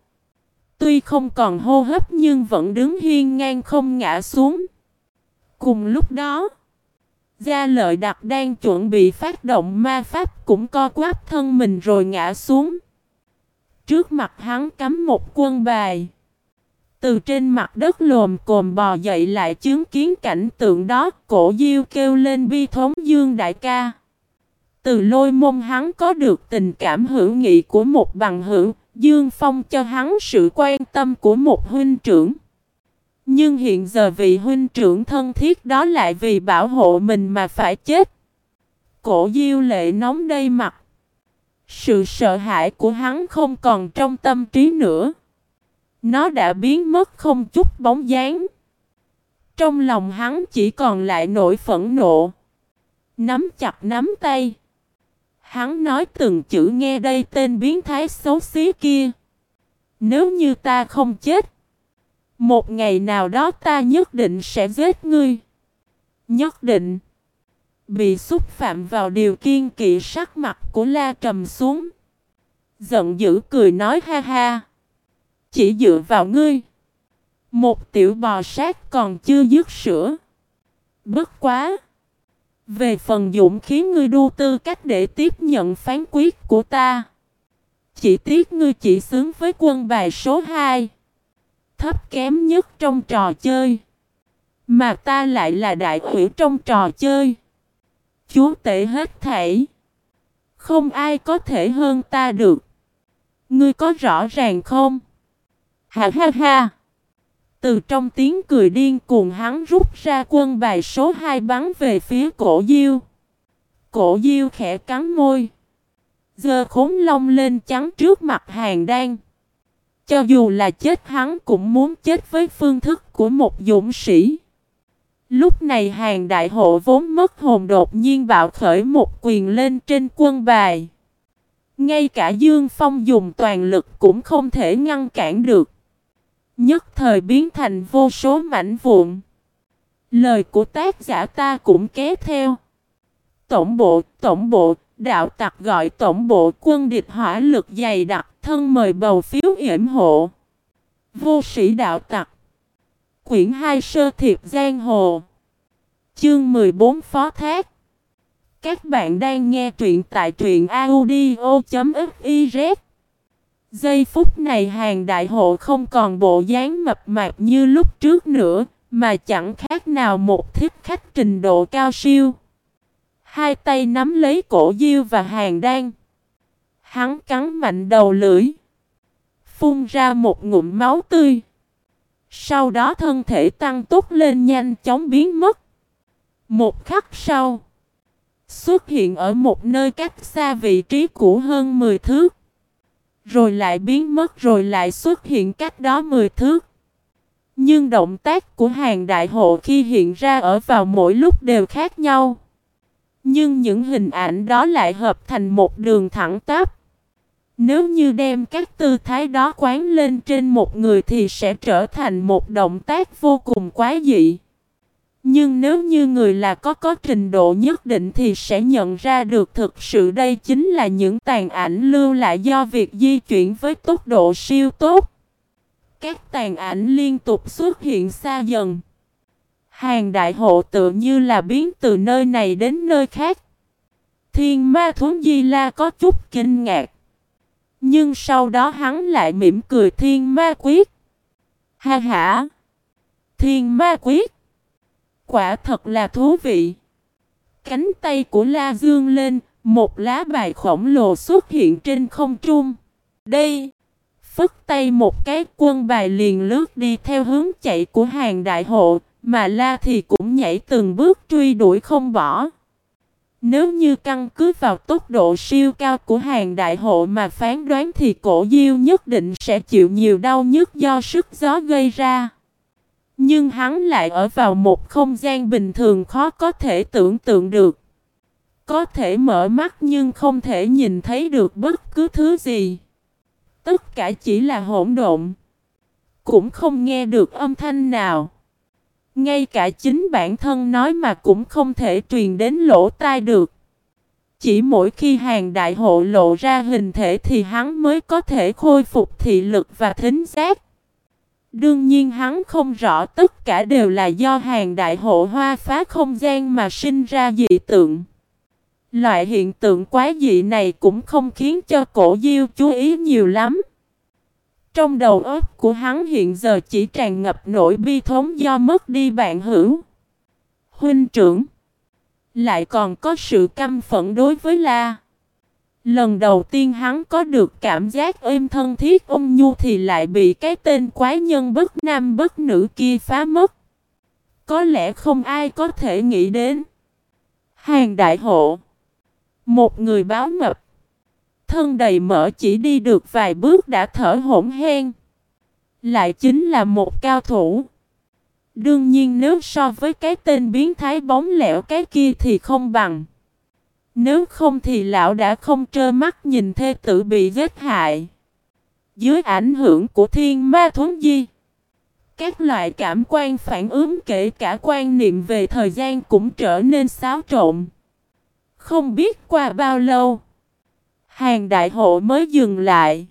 Tuy không còn hô hấp nhưng vẫn đứng hiên ngang không ngã xuống. Cùng lúc đó, Gia lợi đặc đang chuẩn bị phát động ma pháp cũng co quắp thân mình rồi ngã xuống. Trước mặt hắn cắm một quân bài từ trên mặt đất lồm cồm bò dậy lại chứng kiến cảnh tượng đó, cổ diêu kêu lên bi thống dương đại ca. Từ lôi môn hắn có được tình cảm hữu nghị của một bằng hữu, Dương Phong cho hắn sự quan tâm của một huynh trưởng. Nhưng hiện giờ vị huynh trưởng thân thiết đó lại vì bảo hộ mình mà phải chết. Cổ diêu lệ nóng đây mặt. Sự sợ hãi của hắn không còn trong tâm trí nữa. Nó đã biến mất không chút bóng dáng. Trong lòng hắn chỉ còn lại nỗi phẫn nộ. Nắm chặt nắm tay. Hắn nói từng chữ nghe đây tên biến thái xấu xí kia. Nếu như ta không chết. Một ngày nào đó ta nhất định sẽ giết ngươi. Nhất định. Bị xúc phạm vào điều kiên kỵ sắc mặt của la trầm xuống. Giận dữ cười nói, ha ha. Chỉ dựa vào ngươi. Một tiểu bò sát còn chưa dứt sữa. Bất quá. Về phần dũng khí ngươi đu tư cách để tiếp nhận phán quyết của ta. Chỉ tiếc ngươi chỉ xứng với quân bài số 2. Thấp kém nhất trong trò chơi. Mà ta lại là đại ủy trong trò chơi. Chúa tể hết thảy. Không ai có thể hơn ta được. Ngươi có rõ ràng không? Ha ha ha! Từ trong tiếng cười điên cuồng hắn rút ra quân bài số 2 bắn về phía cổ diêu. Cổ diêu khẽ cắn môi. Giờ khốn long lên trắng trước mặt hàng đan. Cho dù là chết hắn cũng muốn chết với phương thức của một dũng sĩ. Lúc này hàng đại hộ vốn mất hồn đột nhiên bạo khởi một quyền lên trên quân bài. Ngay cả Dương Phong dùng toàn lực cũng không thể ngăn cản được. Nhất thời biến thành vô số mảnh vụn. Lời của tác giả ta cũng ké theo. Tổng bộ, tổng bộ, đạo tặc gọi tổng bộ quân địch hỏa lực dày đặc thân mời bầu phiếu yểm hộ. Vô sĩ đạo tặc. Quyển 2 sơ thiệp giang hồ. Chương 14 phó thác. Các bạn đang nghe truyện tại truyện audio.fif Giây phút này hàng đại hộ không còn bộ dáng mập mạp như lúc trước nữa, mà chẳng khác nào một thiết khách trình độ cao siêu. Hai tay nắm lấy cổ diêu và hàng đan. Hắn cắn mạnh đầu lưỡi. Phun ra một ngụm máu tươi. Sau đó thân thể tăng tốc lên nhanh chóng biến mất. Một khắc sau. Xuất hiện ở một nơi cách xa vị trí cũ hơn 10 thước. Rồi lại biến mất, rồi lại xuất hiện cách đó 10 thước. Nhưng động tác của hàng đại hộ khi hiện ra ở vào mỗi lúc đều khác nhau. Nhưng những hình ảnh đó lại hợp thành một đường thẳng tắp. Nếu như đem các tư thái đó quán lên trên một người thì sẽ trở thành một động tác vô cùng quái dị. Nhưng nếu như người là có có trình độ nhất định thì sẽ nhận ra được thực sự đây chính là những tàn ảnh lưu lại do việc di chuyển với tốc độ siêu tốt. Các tàn ảnh liên tục xuất hiện xa dần. Hàng đại hộ tự như là biến từ nơi này đến nơi khác. Thiên ma thuấn di la có chút kinh ngạc. Nhưng sau đó hắn lại mỉm cười thiên ma quyết. Ha ha! Thiên ma quyết! Quả thật là thú vị. Cánh tay của La Dương lên, một lá bài khổng lồ xuất hiện trên không trung. Đây! Phất tay một cái quân bài liền lướt đi theo hướng chạy của hàng đại hộ, mà La thì cũng nhảy từng bước truy đuổi không bỏ. Nếu như căn cứ vào tốc độ siêu cao của hàng đại hộ mà phán đoán thì cổ diêu nhất định sẽ chịu nhiều đau nhức do sức gió gây ra. Nhưng hắn lại ở vào một không gian bình thường khó có thể tưởng tượng được. Có thể mở mắt nhưng không thể nhìn thấy được bất cứ thứ gì. Tất cả chỉ là hỗn độn. Cũng không nghe được âm thanh nào. Ngay cả chính bản thân nói mà cũng không thể truyền đến lỗ tai được. Chỉ mỗi khi hàng đại hộ lộ ra hình thể thì hắn mới có thể khôi phục thị lực và thính giác. Đương nhiên hắn không rõ tất cả đều là do hàng đại hộ hoa phá không gian mà sinh ra dị tượng. Loại hiện tượng quá dị này cũng không khiến cho cổ diêu chú ý nhiều lắm. Trong đầu óc của hắn hiện giờ chỉ tràn ngập nỗi bi thống do mất đi bạn hữu. Huynh trưởng. Lại còn có sự căm phẫn đối với La. Lần đầu tiên hắn có được cảm giác êm thân thiết ôm nhu thì lại bị cái tên quái nhân bất nam bất nữ kia phá mất. Có lẽ không ai có thể nghĩ đến. Hàng đại hộ. Một người báo mập. Thân đầy mỡ chỉ đi được vài bước đã thở hổn hển. Lại chính là một cao thủ. Đương nhiên nếu so với cái tên biến thái bóng lẻo cái kia thì không bằng. Nếu không thì lão đã không trơ mắt nhìn thê tử bị giết hại. Dưới ảnh hưởng của thiên ma thuấn di. Các loại cảm quan phản ứng kể cả quan niệm về thời gian cũng trở nên xáo trộn. Không biết qua bao lâu. Hàng đại hộ mới dừng lại.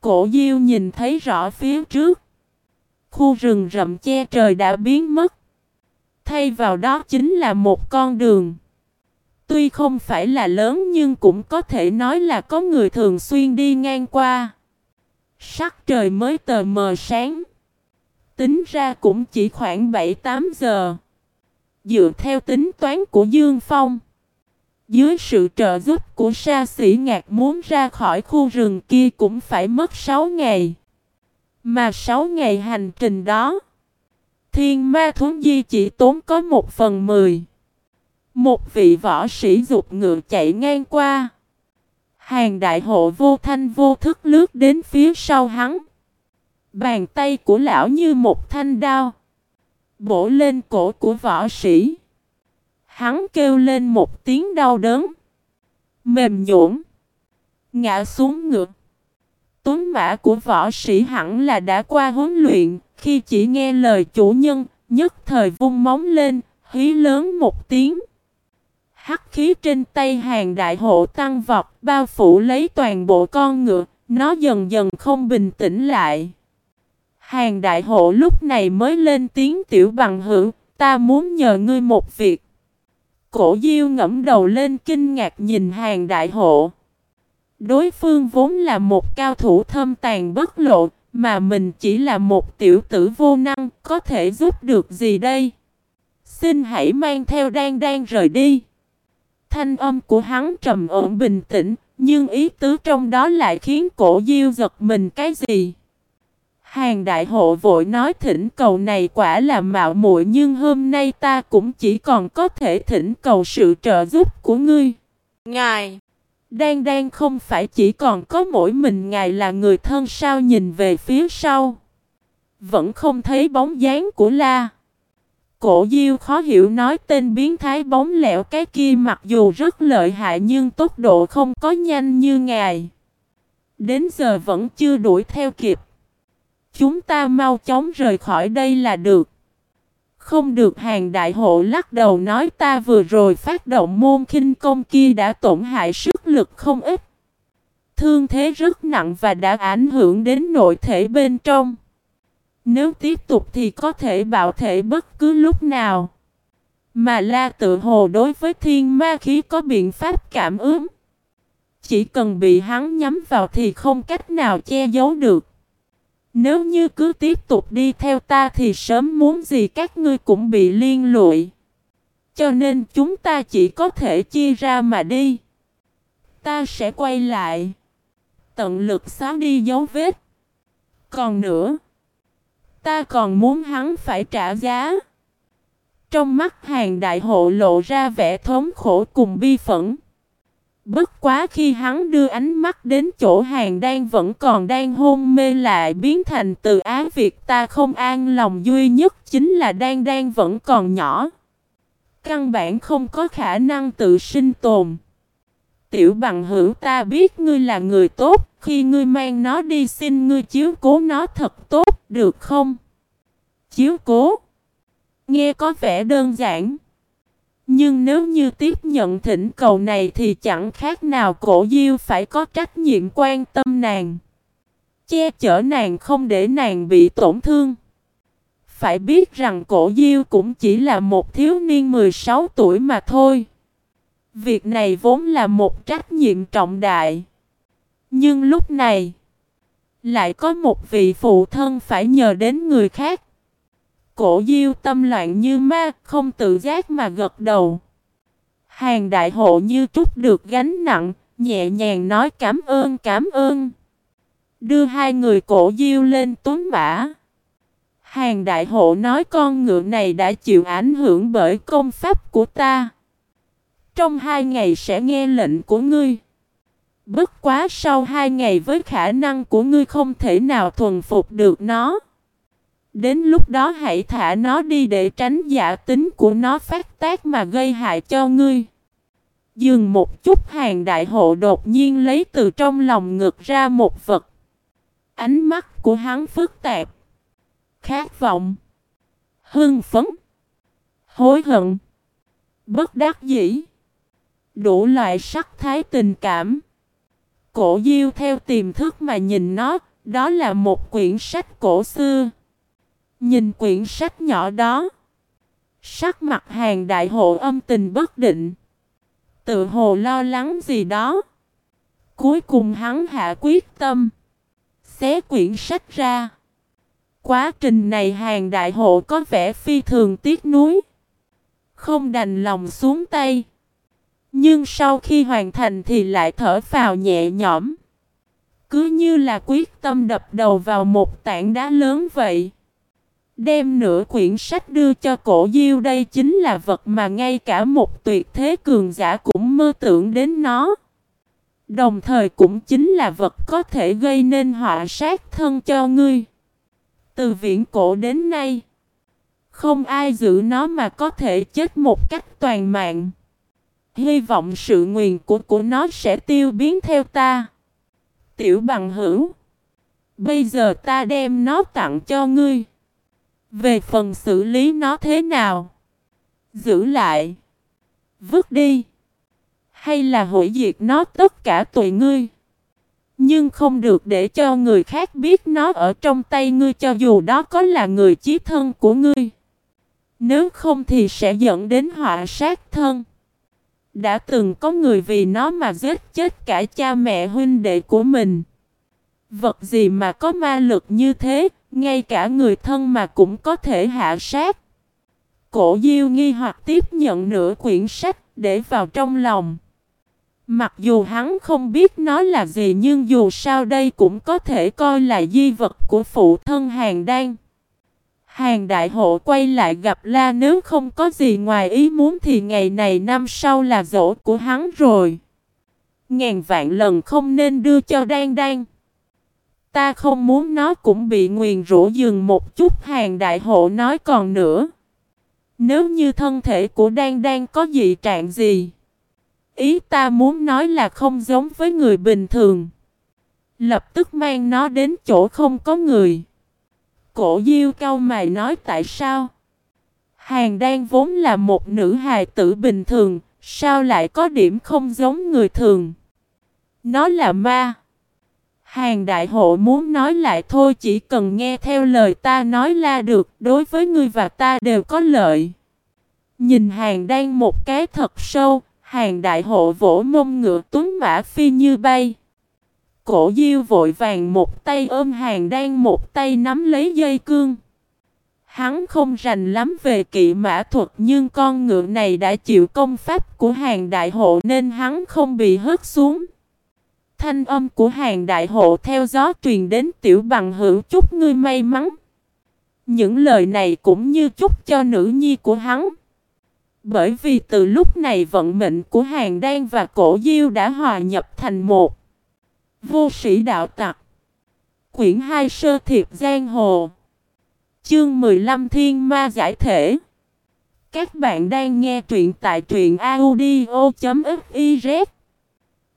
Cổ diêu nhìn thấy rõ phía trước. Khu rừng rậm che trời đã biến mất. Thay vào đó chính là một con đường. Tuy không phải là lớn nhưng cũng có thể nói là có người thường xuyên đi ngang qua. Sắc trời mới tờ mờ sáng. Tính ra cũng chỉ khoảng 7-8 giờ. Dựa theo tính toán của Dương Phong. Dưới sự trợ giúp của sa sĩ ngạc muốn ra khỏi khu rừng kia cũng phải mất 6 ngày. Mà 6 ngày hành trình đó, thiên ma thuấn di chỉ tốn có một phần 10. Một vị võ sĩ dục ngựa chạy ngang qua. Hàng đại hộ vô thanh vô thức lướt đến phía sau hắn. Bàn tay của lão như một thanh đao. Bổ lên cổ của võ sĩ. Hắn kêu lên một tiếng đau đớn. Mềm nhũn Ngã xuống ngược. Tuấn mã của võ sĩ hẳn là đã qua huấn luyện. Khi chỉ nghe lời chủ nhân, nhất thời vung móng lên, hí lớn một tiếng. Hắc khí trên tay hàng đại hộ tăng vọt, bao phủ lấy toàn bộ con ngựa, nó dần dần không bình tĩnh lại. Hàng đại hộ lúc này mới lên tiếng tiểu bằng hữu, ta muốn nhờ ngươi một việc. Cổ diêu ngẫm đầu lên kinh ngạc nhìn hàng đại hộ. Đối phương vốn là một cao thủ thâm tàn bất lộ, mà mình chỉ là một tiểu tử vô năng, có thể giúp được gì đây? Xin hãy mang theo đan đan rời đi. Thanh âm của hắn trầm ổn bình tĩnh, nhưng ý tứ trong đó lại khiến cổ diêu giật mình cái gì? Hàng đại hộ vội nói thỉnh cầu này quả là mạo muội nhưng hôm nay ta cũng chỉ còn có thể thỉnh cầu sự trợ giúp của ngươi. Ngài! Đang đang không phải chỉ còn có mỗi mình ngài là người thân sao nhìn về phía sau. Vẫn không thấy bóng dáng của la. Cổ diêu khó hiểu nói tên biến thái bóng lẹo cái kia mặc dù rất lợi hại nhưng tốc độ không có nhanh như ngài. Đến giờ vẫn chưa đuổi theo kịp. Chúng ta mau chóng rời khỏi đây là được. Không được, hàng đại hộ lắc đầu nói ta vừa rồi phát động môn khinh công kia đã tổn hại sức lực không ít. Thương thế rất nặng và đã ảnh hưởng đến nội thể bên trong. Nếu tiếp tục thì có thể bạo thể bất cứ lúc nào. Mà la tự hồ đối với thiên ma khí có biện pháp cảm ứng. Chỉ cần bị hắn nhắm vào thì không cách nào che giấu được. Nếu như cứ tiếp tục đi theo ta thì sớm muốn gì các ngươi cũng bị liên lụy. Cho nên chúng ta chỉ có thể chia ra mà đi. Ta sẽ quay lại. Tận lực xóa đi dấu vết. Còn nữa. Ta còn muốn hắn phải trả giá. Trong mắt hàng đại hộ lộ ra vẻ thống khổ cùng bi phẫn. Bất quá khi hắn đưa ánh mắt đến chỗ hàng đang vẫn còn đang hôn mê lại biến thành từ á việc ta không an lòng duy nhất chính là đang đang vẫn còn nhỏ. Căn bản không có khả năng tự sinh tồn. Tiểu bằng hữu ta biết ngươi là người tốt, khi ngươi mang nó đi xin ngươi chiếu cố nó thật tốt, được không? Chiếu cố? Nghe có vẻ đơn giản. Nhưng nếu như tiếp nhận thỉnh cầu này thì chẳng khác nào cổ diêu phải có trách nhiệm quan tâm nàng. Che chở nàng không để nàng bị tổn thương. Phải biết rằng cổ diêu cũng chỉ là một thiếu niên 16 tuổi mà thôi. Việc này vốn là một trách nhiệm trọng đại. Nhưng lúc này, lại có một vị phụ thân phải nhờ đến người khác. Cổ diêu tâm loạn như ma, không tự giác mà gật đầu. Hàng đại hộ như trút được gánh nặng, nhẹ nhàng nói cảm ơn cảm ơn. Đưa hai người cổ diêu lên tuấn mã. Hàng đại hộ nói con ngựa này đã chịu ảnh hưởng bởi công pháp của ta. Trong hai ngày sẽ nghe lệnh của ngươi. Bất quá sau hai ngày với khả năng của ngươi không thể nào thuần phục được nó. Đến lúc đó hãy thả nó đi để tránh giả tính của nó phát tác mà gây hại cho ngươi. Dừng một chút hàng đại hộ đột nhiên lấy từ trong lòng ngực ra một vật. Ánh mắt của hắn phức tạp. Khát vọng. Hưng phấn. Hối hận. Bất đắc dĩ. Đủ loại sắc thái tình cảm. Cổ diêu theo tiềm thức mà nhìn nó, đó là một quyển sách cổ xưa. Nhìn quyển sách nhỏ đó. Sắc mặt hàng đại hộ âm tình bất định. Tự hồ lo lắng gì đó. Cuối cùng hắn hạ quyết tâm. Xé quyển sách ra. Quá trình này hàng đại hộ có vẻ phi thường tiếc nuối. Không đành lòng xuống tay. Nhưng sau khi hoàn thành thì lại thở phào nhẹ nhõm. Cứ như là quyết tâm đập đầu vào một tảng đá lớn vậy. Đem nửa quyển sách đưa cho cổ diêu đây chính là vật mà ngay cả một tuyệt thế cường giả cũng mơ tưởng đến nó. Đồng thời cũng chính là vật có thể gây nên họa sát thân cho ngươi. Từ viễn cổ đến nay, không ai giữ nó mà có thể chết một cách toàn mạng. Hy vọng sự nguyền của của nó sẽ tiêu biến theo ta. Tiểu bằng hữu, bây giờ ta đem nó tặng cho ngươi. Về phần xử lý nó thế nào? Giữ lại. Vứt đi. Hay là hủy diệt nó tất cả tùy ngươi. Nhưng không được để cho người khác biết nó ở trong tay ngươi cho dù đó có là người chí thân của ngươi. Nếu không thì sẽ dẫn đến họa sát thân. Đã từng có người vì nó mà giết chết cả cha mẹ huynh đệ của mình. Vật gì mà có ma lực như thế, ngay cả người thân mà cũng có thể hạ sát. Cổ Diêu nghi hoặc tiếp nhận nửa quyển sách để vào trong lòng. Mặc dù hắn không biết nó là gì nhưng dù sao đây cũng có thể coi là di vật của phụ thân hàng đan. Hàng đại hộ quay lại gặp la nếu không có gì ngoài ý muốn thì ngày này năm sau là dỗ của hắn rồi. Ngàn vạn lần không nên đưa cho đan đan. Ta không muốn nó cũng bị nguyền rủa dừng một chút hàng đại hộ nói còn nữa. Nếu như thân thể của Đan Đan có dị trạng gì? Ý ta muốn nói là không giống với người bình thường. Lập tức mang nó đến chỗ không có người. Cổ diêu cao mày nói tại sao? Hàng đan vốn là một nữ hài tử bình thường, sao lại có điểm không giống người thường? Nó là ma. Hàng đại hộ muốn nói lại thôi chỉ cần nghe theo lời ta nói là được, đối với ngươi và ta đều có lợi. Nhìn hàng đang một cái thật sâu, hàng đại hộ vỗ mông ngựa tuấn mã phi như bay. Cổ diêu vội vàng một tay ôm hàng đang một tay nắm lấy dây cương. Hắn không rành lắm về kỵ mã thuật nhưng con ngựa này đã chịu công pháp của hàng đại hộ nên hắn không bị hất xuống. Thanh âm của hàng đại hộ theo gió truyền đến tiểu bằng hữu chúc ngươi may mắn. Những lời này cũng như chúc cho nữ nhi của hắn. Bởi vì từ lúc này vận mệnh của hàng đan và cổ diêu đã hòa nhập thành một. Vô sĩ đạo tặc. Quyển 2 sơ thiệp giang hồ. Chương 15 Thiên Ma Giải Thể Các bạn đang nghe truyện tại truyện audio.fif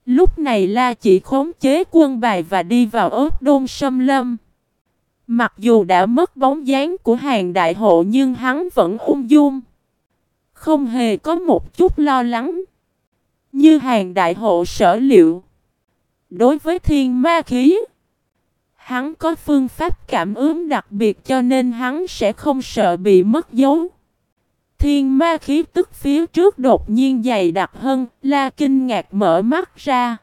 Lúc này La chỉ khống chế quân bài và đi vào ớt đôn sâm lâm. Mặc dù đã mất bóng dáng của hàng đại hộ nhưng hắn vẫn ung dung. Không hề có một chút lo lắng. Như hàng đại hộ sở liệu. Đối với thiên ma khí. Hắn có phương pháp cảm ứng đặc biệt cho nên hắn sẽ không sợ bị mất dấu. Thiên ma khí tức phía trước đột nhiên dày đặc hơn, la kinh ngạc mở mắt ra.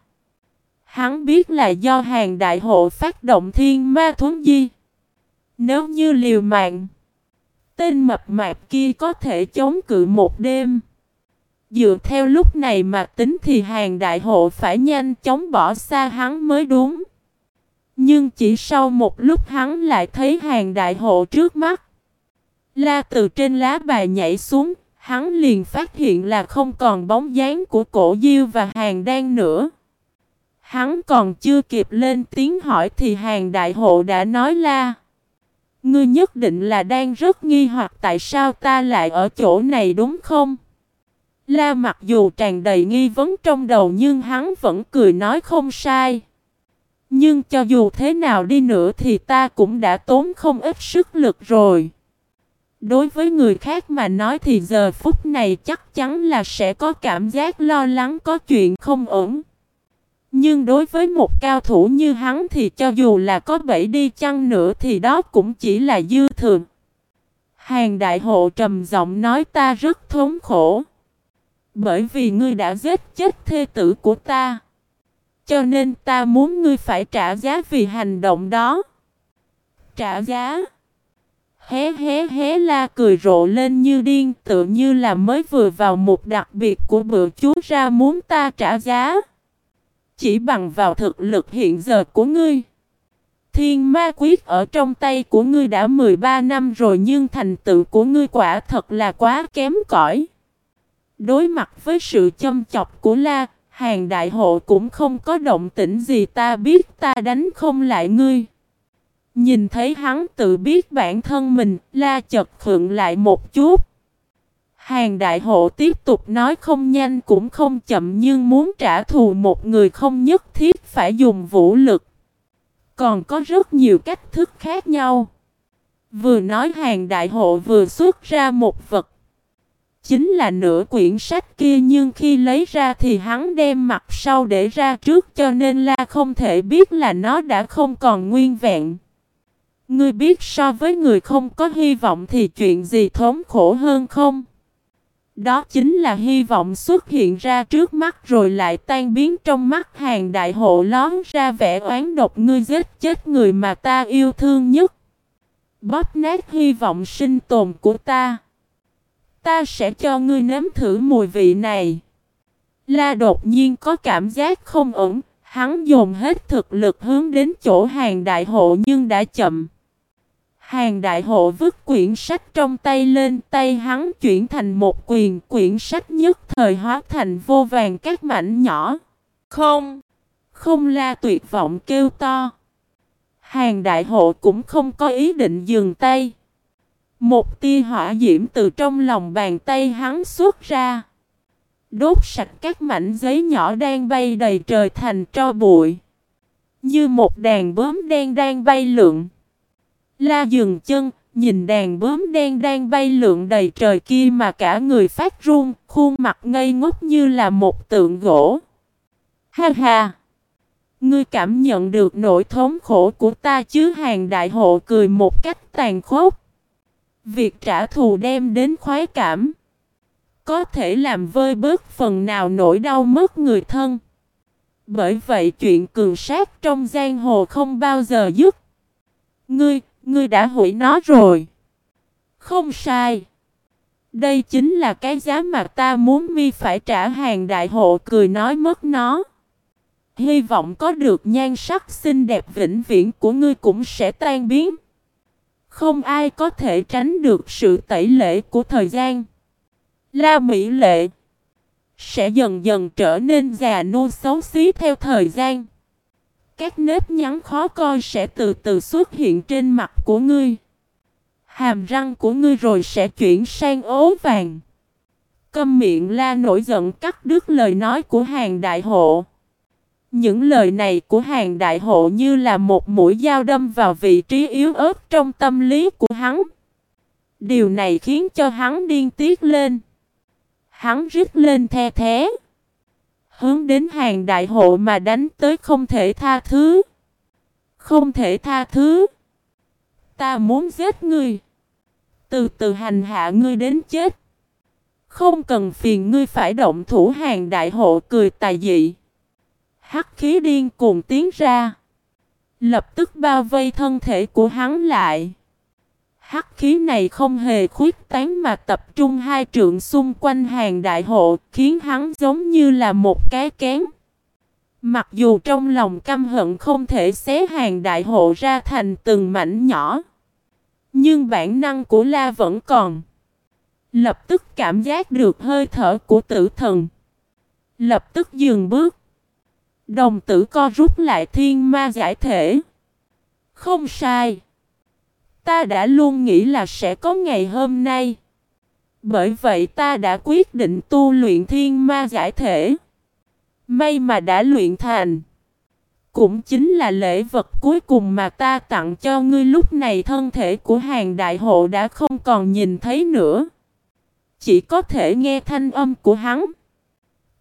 Hắn biết là do hàng đại hộ phát động thiên ma thuấn di. Nếu như liều mạng, tên mập mạp kia có thể chống cự một đêm. Dựa theo lúc này mà tính thì hàng đại hộ phải nhanh chóng bỏ xa hắn mới đúng. Nhưng chỉ sau một lúc hắn lại thấy hàng đại hộ trước mắt. La từ trên lá bài nhảy xuống, hắn liền phát hiện là không còn bóng dáng của cổ diêu và hàng đan nữa. Hắn còn chưa kịp lên tiếng hỏi thì hàng đại hộ đã nói la. Ngươi nhất định là đang rất nghi hoặc tại sao ta lại ở chỗ này đúng không? La mặc dù tràn đầy nghi vấn trong đầu nhưng hắn vẫn cười nói không sai. Nhưng cho dù thế nào đi nữa thì ta cũng đã tốn không ít sức lực rồi. Đối với người khác mà nói thì giờ phút này chắc chắn là sẽ có cảm giác lo lắng, có chuyện không ổn. Nhưng đối với một cao thủ như hắn thì cho dù là có bẫy đi chăng nữa thì đó cũng chỉ là dư thường. Hàng đại hộ trầm giọng nói ta rất thống khổ. Bởi vì ngươi đã giết chết thê tử của ta. Cho nên ta muốn ngươi phải trả giá vì hành động đó. Trả giá? Hé hé hé la cười rộ lên như điên tự như là mới vừa vào một đặc biệt của bữa chú ra muốn ta trả giá. Chỉ bằng vào thực lực hiện giờ của ngươi. Thiên ma quyết ở trong tay của ngươi đã 13 năm rồi nhưng thành tựu của ngươi quả thật là quá kém cỏi. Đối mặt với sự châm chọc của La, hàng đại hộ cũng không có động tĩnh gì ta biết ta đánh không lại ngươi. Nhìn thấy hắn tự biết bản thân mình, La chật khượng lại một chút. Hàng đại hộ tiếp tục nói không nhanh cũng không chậm nhưng muốn trả thù một người không nhất thiết phải dùng vũ lực. Còn có rất nhiều cách thức khác nhau. Vừa nói hàng đại hộ vừa xuất ra một vật. Chính là nửa quyển sách kia nhưng khi lấy ra thì hắn đem mặt sau để ra trước cho nên la không thể biết là nó đã không còn nguyên vẹn. Ngươi biết so với người không có hy vọng thì chuyện gì thống khổ hơn không? Đó chính là hy vọng xuất hiện ra trước mắt rồi lại tan biến trong mắt hàng đại hộ lón ra vẻ oán độc ngươi giết chết người mà ta yêu thương nhất. Bóp nát hy vọng sinh tồn của ta. Ta sẽ cho ngươi nếm thử mùi vị này. La đột nhiên có cảm giác không ổn, hắn dồn hết thực lực hướng đến chỗ hàng đại hộ nhưng đã chậm. Hàng đại hộ vứt quyển sách trong tay lên tay hắn chuyển thành một quyền quyển sách nhất thời hóa thành vô vàng các mảnh nhỏ. Không! Không la tuyệt vọng kêu to. Hàng đại hộ cũng không có ý định dừng tay. Một tia hỏa diễm từ trong lòng bàn tay hắn xuất ra. Đốt sạch các mảnh giấy nhỏ đang bay đầy trời thành tro bụi. Như một đàn bướm đen đang bay lượn. La dừng chân, nhìn đàn bướm đen đang bay lượn đầy trời kia mà cả người phát run, khuôn mặt ngây ngốc như là một tượng gỗ. Ha ha! Ngươi cảm nhận được nỗi thống khổ của ta chứ hàng đại hộ cười một cách tàn khốc. Việc trả thù đem đến khoái cảm. Có thể làm vơi bớt phần nào nỗi đau mất người thân. Bởi vậy chuyện cường sát trong giang hồ không bao giờ dứt. Ngươi, ngươi đã hủy nó rồi. Không sai. Đây chính là cái giá mà ta muốn mi phải trả hàng đại hộ cười nói mất nó. Hy vọng có được nhan sắc xinh đẹp vĩnh viễn của ngươi cũng sẽ tan biến. Không ai có thể tránh được sự tẩy lệ của thời gian. La Mỹ Lệ sẽ dần dần trở nên già nua xấu xí theo thời gian. Các nếp nhắn khó coi sẽ từ từ xuất hiện trên mặt của ngươi. Hàm răng của ngươi rồi sẽ chuyển sang ố vàng. Câm miệng la nổi giận cắt đứt lời nói của hàng đại hộ. Những lời này của hàng đại hộ như là một mũi dao đâm vào vị trí yếu ớt trong tâm lý của hắn. Điều này khiến cho hắn điên tiết lên. Hắn rít lên the thế. Hướng đến hàng đại hộ mà đánh tới không thể tha thứ. Không thể tha thứ. Ta muốn giết ngươi. Từ từ hành hạ ngươi đến chết. Không cần phiền ngươi phải động thủ hàng đại hộ cười tài dị. Hắc khí điên cuồng tiến ra. Lập tức bao vây thân thể của hắn lại. Hắc khí này không hề khuyết tán mà tập trung hai trượng xung quanh hàng đại hộ, khiến hắn giống như là một cái kén. Mặc dù trong lòng căm hận không thể xé hàng đại hộ ra thành từng mảnh nhỏ, nhưng bản năng của La vẫn còn. Lập tức cảm giác được hơi thở của tử thần. Lập tức dừng bước. Đồng tử co rút lại thiên ma giải thể. Không sai. Ta đã luôn nghĩ là sẽ có ngày hôm nay. Bởi vậy ta đã quyết định tu luyện thiên ma giải thể. May mà đã luyện thành. Cũng chính là lễ vật cuối cùng mà ta tặng cho ngươi lúc này thân thể của hàng đại hộ đã không còn nhìn thấy nữa. Chỉ có thể nghe thanh âm của hắn.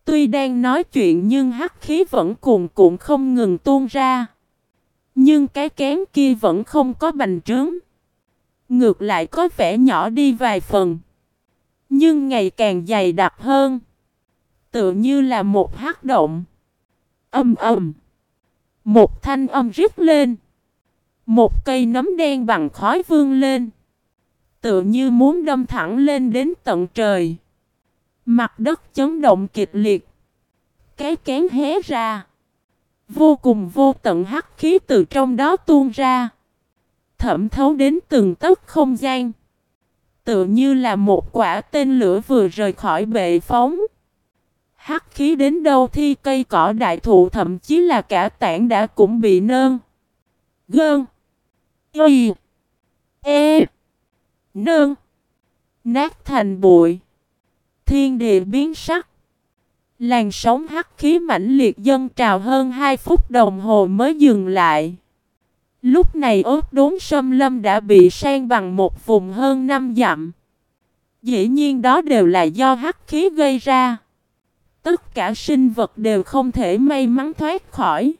Tuy đang nói chuyện nhưng hắc khí vẫn cuồn cuộn không ngừng tuôn ra. Nhưng cái kén kia vẫn không có bành trướng. Ngược lại có vẻ nhỏ đi vài phần. Nhưng ngày càng dày đặc hơn. Tựa như là một hắc động. Âm ầm. Một thanh âm rít lên. Một cây nấm đen bằng khói vương lên. Tựa như muốn đâm thẳng lên đến tận trời. Mặt đất chấn động kịch liệt. Cái kén hé ra. Vô cùng vô tận hắc khí từ trong đó tuôn ra. Thẩm thấu đến từng tấc không gian. Tựa như là một quả tên lửa vừa rời khỏi bệ phóng. Hắc khí đến đâu thì cây cỏ đại thụ, thậm chí là cả tảng đã cũng bị nơn. Gơn. Y. E. Nơn. Nát thành bụi. Thiên địa biến sắc. Làn sóng hắc khí mãnh liệt dân trào hơn 2 phút đồng hồ mới dừng lại. Lúc này ốt đốn sâm lâm đã bị sang bằng một vùng hơn 5 dặm. Dĩ nhiên đó đều là do hắc khí gây ra. Tất cả sinh vật đều không thể may mắn thoát khỏi.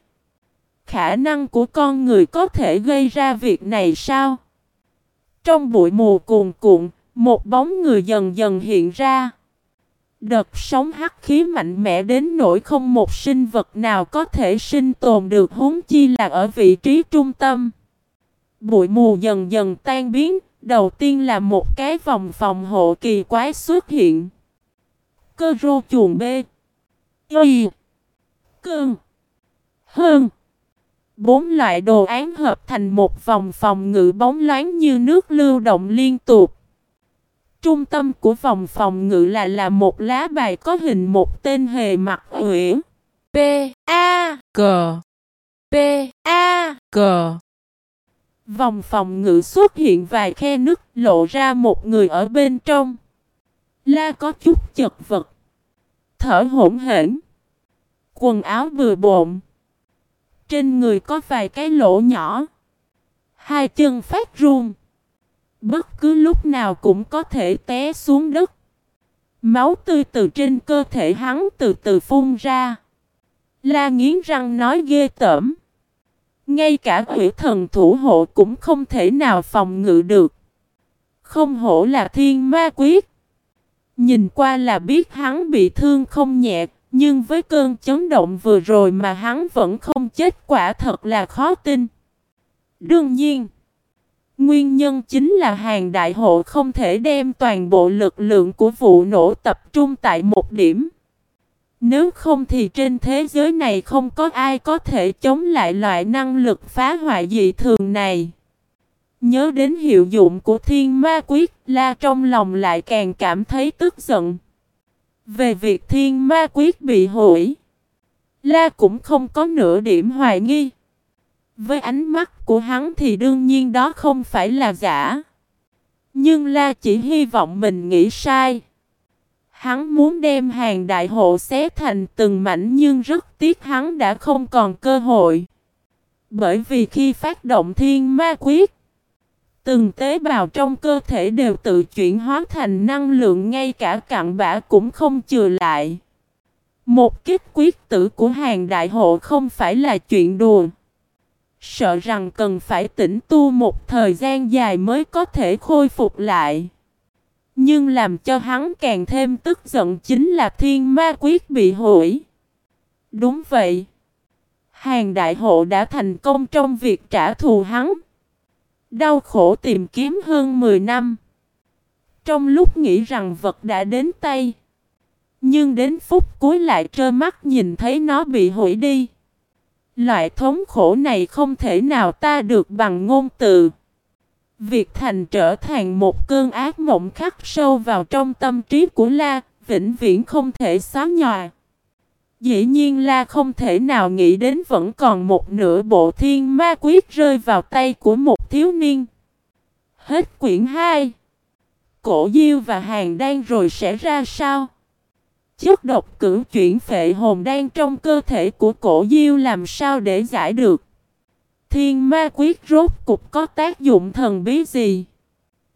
Khả năng của con người có thể gây ra việc này sao? Trong bụi mù cuồn cuộn, một bóng người dần dần hiện ra. Đợt sóng hắc khí mạnh mẽ đến nỗi không một sinh vật nào có thể sinh tồn được huống chi là ở vị trí trung tâm. Bụi mù dần dần tan biến, đầu tiên là một cái vòng phòng hộ kỳ quái xuất hiện. Cơ rô chuồng B. Y. Cơn. Hơn. Bốn loại đồ án hợp thành một vòng phòng ngự bóng loáng như nước lưu động liên tục. Trung tâm của vòng phòng ngự là là một lá bài có hình một tên hề mặt uyển. P A C P A C Vòng phòng ngự xuất hiện vài khe nứt lộ ra một người ở bên trong. La có chút chật vật. Thở hổn hển. Quần áo vừa bộn. Trên người có vài cái lỗ nhỏ. Hai chân phát run. Bất cứ lúc nào cũng có thể té xuống đất. Máu tươi từ trên cơ thể hắn từ từ phun ra. La nghiến răng nói ghê tởm. Ngay cả quỷ thần thủ hộ cũng không thể nào phòng ngự được. Không hổ là thiên ma quyết. Nhìn qua là biết hắn bị thương không nhẹ, nhưng với cơn chấn động vừa rồi mà hắn vẫn không chết quả thật là khó tin. Đương nhiên, nguyên nhân chính là hàng đại hộ không thể đem toàn bộ lực lượng của vụ nổ tập trung tại một điểm. Nếu không thì trên thế giới này không có ai có thể chống lại loại năng lực phá hoại dị thường này. Nhớ đến hiệu dụng của thiên ma quyết, la trong lòng lại càng cảm thấy tức giận. Về việc thiên ma quyết bị hủy, la cũng không có nửa điểm hoài nghi. Với ánh mắt của hắn thì đương nhiên đó không phải là giả. Nhưng la chỉ hy vọng mình nghĩ sai. Hắn muốn đem hàng đại hộ xé thành từng mảnh nhưng rất tiếc hắn đã không còn cơ hội. Bởi vì khi phát động thiên ma quyết, từng tế bào trong cơ thể đều tự chuyển hóa thành năng lượng ngay cả cặn bã cũng không chừa lại. Một kích quyết tử của hàng đại hộ không phải là chuyện đùa. Sợ rằng cần phải tĩnh tu một thời gian dài mới có thể khôi phục lại. Nhưng làm cho hắn càng thêm tức giận chính là thiên ma quyết bị hủy. Đúng vậy. Hàng đại hộ đã thành công trong việc trả thù hắn. Đau khổ tìm kiếm hơn 10 năm. Trong lúc nghĩ rằng vật đã đến tay. Nhưng đến phút cuối lại trơ mắt nhìn thấy nó bị hủy đi. Loại thống khổ này không thể nào ta được bằng ngôn từ. Việc thành trở thành một cơn ác mộng khắc sâu vào trong tâm trí của La, vĩnh viễn không thể xóa nhòa. Dĩ nhiên La không thể nào nghĩ đến vẫn còn một nửa bộ thiên ma quyết rơi vào tay của một thiếu niên. Hết quyển 2. Cổ diêu và hàng đang rồi sẽ ra sao? Chất độc cử chuyển phệ hồn đan trong cơ thể của cổ diêu làm sao để giải được? Thiên ma quyết rốt cục có tác dụng thần bí gì?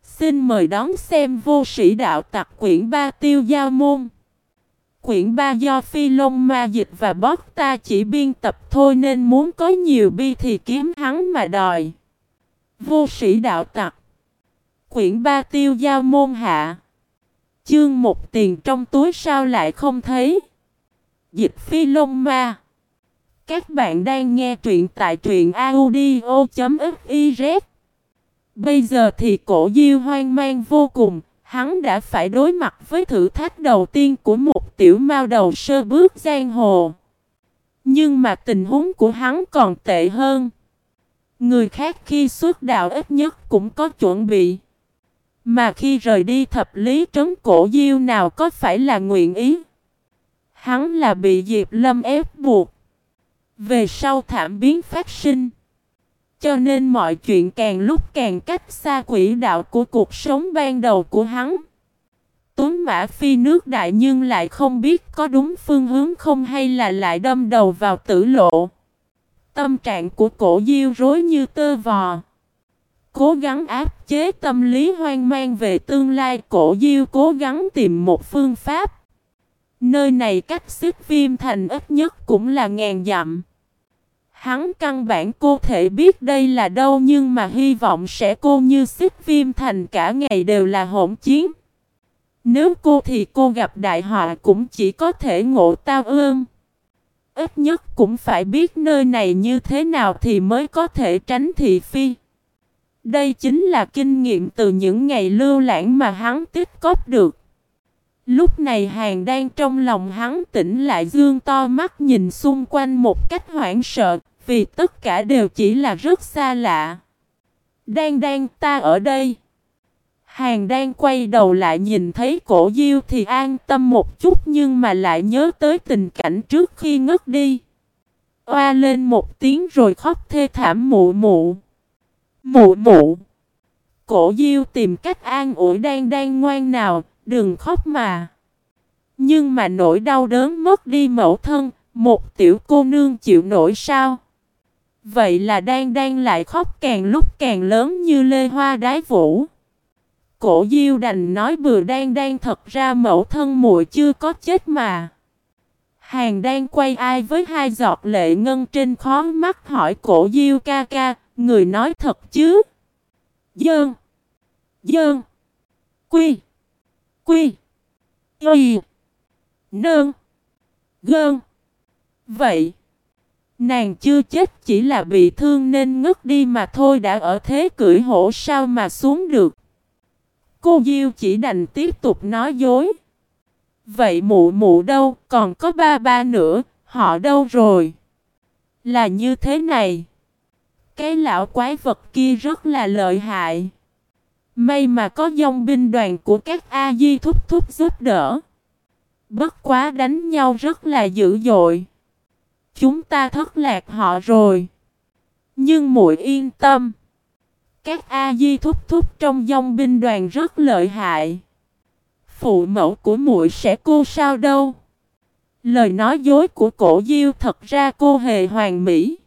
Xin mời đón xem vô sĩ đạo tặc quyển 3 tiêu giao môn. Quyển 3 do phi lông ma dịch và bót ta chỉ biên tập thôi nên muốn có nhiều bi thì kiếm hắn mà đòi. Vô sĩ đạo tặc. Quyển 3 tiêu giao môn hạ. Chương một tiền trong túi sao lại không thấy. Dịch phi lông ma. Các bạn đang nghe truyện tại truyện audio.fiz Bây giờ thì cổ diêu hoang mang vô cùng, hắn đã phải đối mặt với thử thách đầu tiên của một tiểu mao đầu sơ bước giang hồ. Nhưng mà tình huống của hắn còn tệ hơn. Người khác khi xuất đạo ít nhất cũng có chuẩn bị. Mà khi rời đi thập lý trấn cổ diêu nào có phải là nguyện ý. Hắn là bị Diệp Lâm ép buộc. Về sau thảm biến phát sinh. Cho nên mọi chuyện càng lúc càng cách xa quỹ đạo của cuộc sống ban đầu của hắn. Tuấn Mã Phi nước đại nhưng lại không biết có đúng phương hướng không hay là lại đâm đầu vào tử lộ. Tâm trạng của cổ diêu rối như tơ vò. Cố gắng áp chế tâm lý hoang mang về tương lai, cổ diêu cố gắng tìm một phương pháp. Nơi này cách xích viêm thành ít nhất cũng là ngàn dặm. Hắn căn bản cô thể biết đây là đâu nhưng mà hy vọng sẽ cô như xích viêm thành cả ngày đều là hỗn chiến. Nếu cô thì cô gặp đại họa cũng chỉ có thể ngộ tao ương. Ít nhất cũng phải biết nơi này như thế nào thì mới có thể tránh thị phi. Đây chính là kinh nghiệm từ những ngày lưu lãng mà hắn tích cóp được. Lúc này hàng đang trong lòng hắn tỉnh lại dương to mắt nhìn xung quanh một cách hoảng sợ, vì tất cả đều chỉ là rất xa lạ. Đang đang ta ở đây. Hàng đang quay đầu lại nhìn thấy cổ diêu thì an tâm một chút nhưng mà lại nhớ tới tình cảnh trước khi ngất đi. Oa lên một tiếng rồi khóc thê thảm mụ mụ. Mụ mụ. Cổ diêu tìm cách an ủi đang đang ngoan nào, đừng khóc mà. Nhưng mà nỗi đau đớn mất đi mẫu thân, một tiểu cô nương chịu nổi sao? Vậy là đang đang lại khóc càng lúc càng lớn như lê hoa đái vũ. Cổ Diêu đành nói bừa đang đang thật ra mẫu thân muội chưa có chết mà. Hàng đang quay ai với hai giọt lệ ngân trên khó mắt hỏi cổ Diêu ca ca, người nói thật chứ? Dơn. Dơn. Quy. Quy. Y. Nơn. Gơn. Vậy. Nàng chưa chết chỉ là bị thương nên ngất đi mà thôi đã ở thế cưỡi hổ sao mà xuống được. Cô Diêu chỉ đành tiếp tục nói dối. Vậy mụ mụ đâu, còn có ba ba nữa, họ đâu rồi? Là như thế này. Cái lão quái vật kia rất là lợi hại. May mà có dòng binh đoàn của các A-di thúc thúc giúp đỡ. Bất quá đánh nhau rất là dữ dội. Chúng ta thất lạc họ rồi. Nhưng muội yên tâm. Các A-di thúc thúc trong dòng binh đoàn rất lợi hại. Phụ mẫu của muội sẽ cô sao đâu. Lời nói dối của cổ diêu thật ra cô hề hoàn mỹ.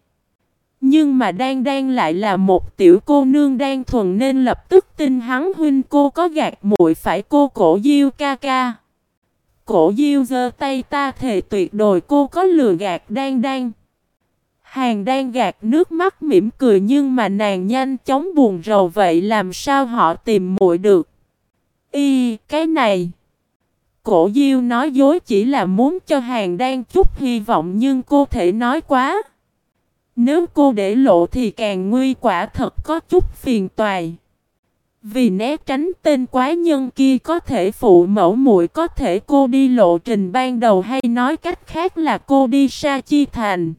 Nhưng mà đang đang lại là một tiểu cô nương đang thuần nên lập tức tin hắn huynh cô có gạt muội phải cô cổ diêu ca ca. Cổ diêu giơ tay ta thề tuyệt đối cô có lừa gạt đang đang. Hàng đang gạt nước mắt mỉm cười nhưng mà nàng nhanh chóng buồn rầu vậy làm sao họ tìm muội được. Y, cái này. Cổ diêu nói dối chỉ là muốn cho hàng đang chút hy vọng nhưng cô thể nói quá. Nếu cô để lộ thì càng nguy quả thật có chút phiền toài. Vì né tránh tên quái nhân kia có thể phụ mẫu muội có thể cô đi lộ trình ban đầu hay nói cách khác là cô đi xa chi thành.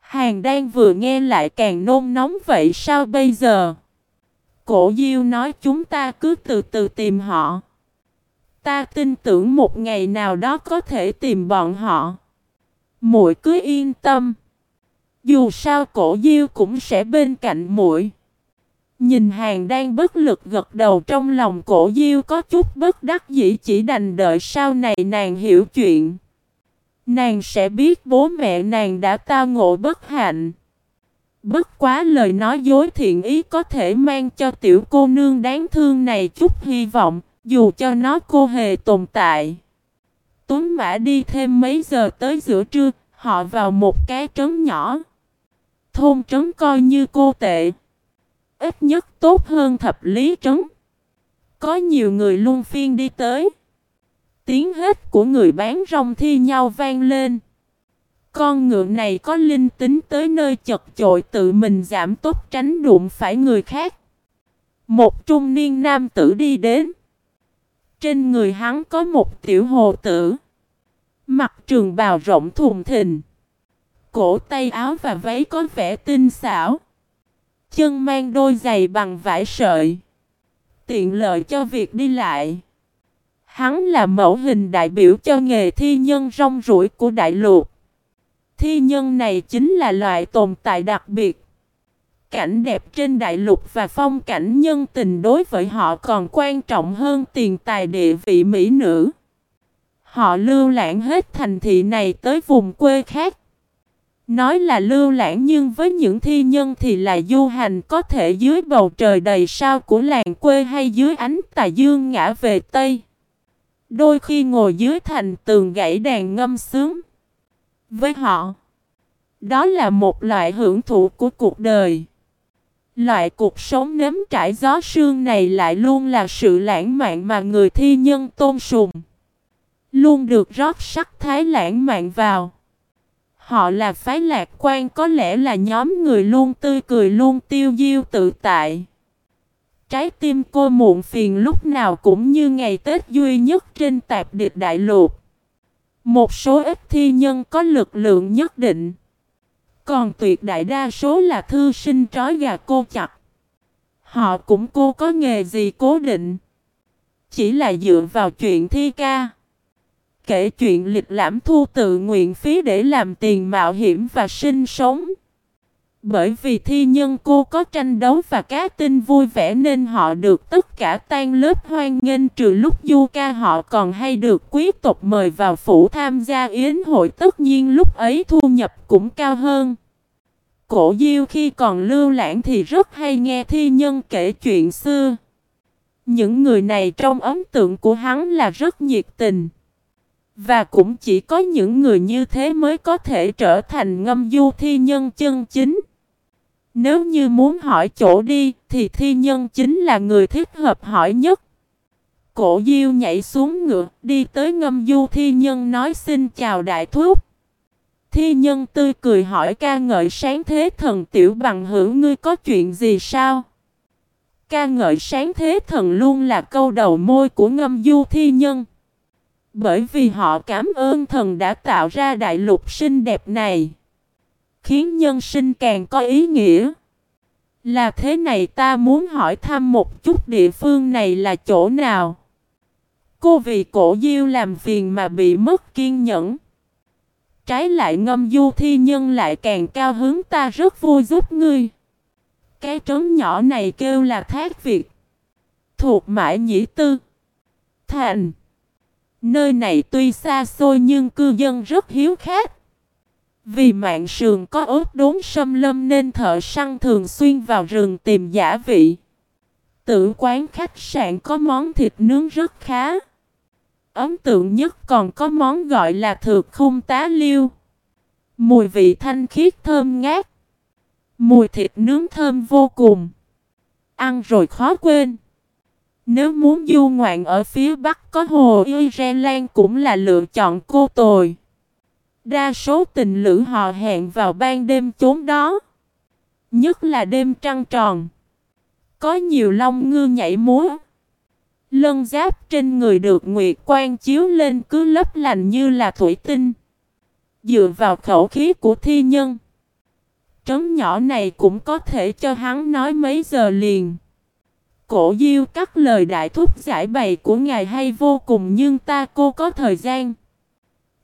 Hàng đang vừa nghe lại càng nôn nóng, vậy sao bây giờ? Cổ Diêu nói, chúng ta cứ từ từ tìm họ. Ta tin tưởng một ngày nào đó có thể tìm bọn họ. Muội cứ yên tâm. Dù sao cổ Diêu cũng sẽ bên cạnh muội. Nhìn hàng đang bất lực gật đầu trong lòng cổ Diêu có chút bất đắc dĩ chỉ đành đợi sau này nàng hiểu chuyện. Nàng sẽ biết bố mẹ nàng đã tao ngộ bất hạnh. Bất quá lời nói dối thiện ý có thể mang cho tiểu cô nương đáng thương này chút hy vọng, dù cho nó cô hề tồn tại. Tuấn Mã đi thêm mấy giờ tới giữa trưa, họ vào một cái trấn nhỏ. Thôn trấn coi như cô tệ. Ít nhất tốt hơn thập lý trấn. Có nhiều người luôn phiên đi tới. Tiếng hết của người bán rong thi nhau vang lên. Con ngựa này có linh tính tới nơi chật chội tự mình giảm tốt tránh đụng phải người khác. Một trung niên nam tử đi đến. Trên người hắn có một tiểu hồ tử. Mặt trường bào rộng thùng thình. Cổ tay áo và váy có vẻ tinh xảo. Chân mang đôi giày bằng vải sợi. Tiện lợi cho việc đi lại. Hắn là mẫu hình đại biểu cho nghề thi nhân rong ruổi của đại lục. Thi nhân này chính là loại tồn tại đặc biệt. Cảnh đẹp trên đại lục và phong cảnh nhân tình đối với họ còn quan trọng hơn tiền tài địa vị mỹ nữ. Họ lưu lãng hết thành thị này tới vùng quê khác. Nói là lưu lãng nhưng với những thi nhân thì là du hành có thể dưới bầu trời đầy sao của làng quê hay dưới ánh tà dương ngã về Tây. Đôi khi ngồi dưới thành tường gãy đàn ngâm sướng. Với họ, đó là một loại hưởng thụ của cuộc đời. Loại cuộc sống nếm trải gió sương này lại luôn là sự lãng mạn mà người thi nhân tôn sùng. Luôn được rót sắc thái lãng mạn vào. Họ là phái lạc quan, có lẽ là nhóm người luôn tươi cười, luôn tiêu diêu, tự tại. Trái tim cô muộn phiền lúc nào cũng như ngày Tết duy nhất trên tạp địch đại lục. Một số ít thi nhân có lực lượng nhất định. Còn tuyệt đại đa số là thư sinh trói gà cô chặt. Họ cũng cô có nghề gì cố định. Chỉ là dựa vào chuyện thi ca kể chuyện lịch lãm thu tự nguyện phí để làm tiền mạo hiểm và sinh sống. Bởi vì thi nhân cô có tranh đấu và cá tinh vui vẻ nên họ được tất cả tan lớp hoan nghênh trừ lúc du ca họ còn hay được quý tộc mời vào phủ tham gia yến hội, tất nhiên lúc ấy thu nhập cũng cao hơn. Cổ diêu khi còn lưu lãng thì rất hay nghe thi nhân kể chuyện xưa. Những người này trong ấn tượng của hắn là rất nhiệt tình. Và cũng chỉ có những người như thế mới có thể trở thành ngâm du thi nhân chân chính. Nếu như muốn hỏi chỗ đi, thì thi nhân chính là người thích hợp hỏi nhất. Cổ diêu nhảy xuống ngựa, đi tới ngâm du thi nhân nói xin chào đại thúc. Thi nhân tươi cười hỏi ca ngợi sáng thế thần tiểu bằng hữu ngươi có chuyện gì sao? Ca ngợi sáng thế thần luôn là câu đầu môi của ngâm du thi nhân. Bởi vì họ cảm ơn thần đã tạo ra đại lục xinh đẹp này. Khiến nhân sinh càng có ý nghĩa. Là thế này ta muốn hỏi thăm một chút địa phương này là chỗ nào? Cô vì cổ diêu làm phiền mà bị mất kiên nhẫn. Trái lại ngâm du thi nhân lại càng cao hứng ta rất vui giúp ngươi. Cái trấn nhỏ này kêu là Thác Việt. Thuộc Mãi Nhĩ Tư. Thành. Nơi này tuy xa xôi nhưng cư dân rất hiếu khách. Vì mạng sườn có ốt đốn sâm lâm nên thợ săn thường xuyên vào rừng tìm giả vị. Tử quán khách sạn có món thịt nướng rất khá. Ấn tượng nhất còn có món gọi là thược khung tá liêu. Mùi vị thanh khiết thơm ngát. Mùi thịt nướng thơm vô cùng. Ăn rồi khó quên. Nếu muốn du ngoạn ở phía bắc có hồ Ireland cũng là lựa chọn cô tồi. Đa số tình lữ họ hẹn vào ban đêm chốn đó. Nhất là đêm trăng tròn. Có nhiều long ngư nhảy múa. Lân giáp trên người được nguyệt quan chiếu lên cứ lấp lành như là thủy tinh. Dựa vào khẩu khí của thi nhân. Trấn nhỏ này cũng có thể cho hắn nói mấy giờ liền. Cổ diêu cắt lời đại thúc giải bày của ngài hay vô cùng nhưng ta cô có thời gian.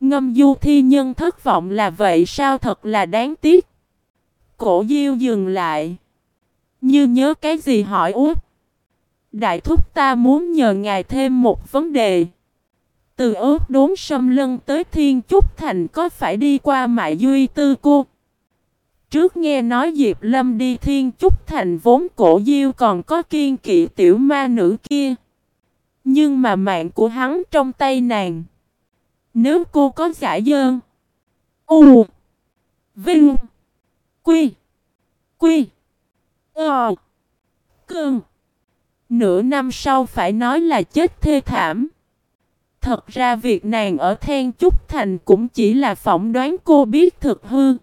Ngâm du thi nhân thất vọng là vậy sao thật là đáng tiếc. Cổ diêu dừng lại. Như nhớ cái gì hỏi út. Đại thúc ta muốn nhờ ngài thêm một vấn đề. Từ ớt đốn sâm lân tới thiên trúc thành có phải đi qua mại duy tư cô? Trước nghe nói Diệp Lâm đi thiên trúc thành vốn cổ diêu còn có kiên kỵ tiểu ma nữ kia. Nhưng mà mạng của hắn trong tay nàng. Nếu cô có giải dơn. U. Vinh. Quy. Quy. Ờ. Cơn. Nửa năm sau phải nói là chết thê thảm. Thật ra việc nàng ở Then Trúc Thành cũng chỉ là phỏng đoán cô biết thực hư.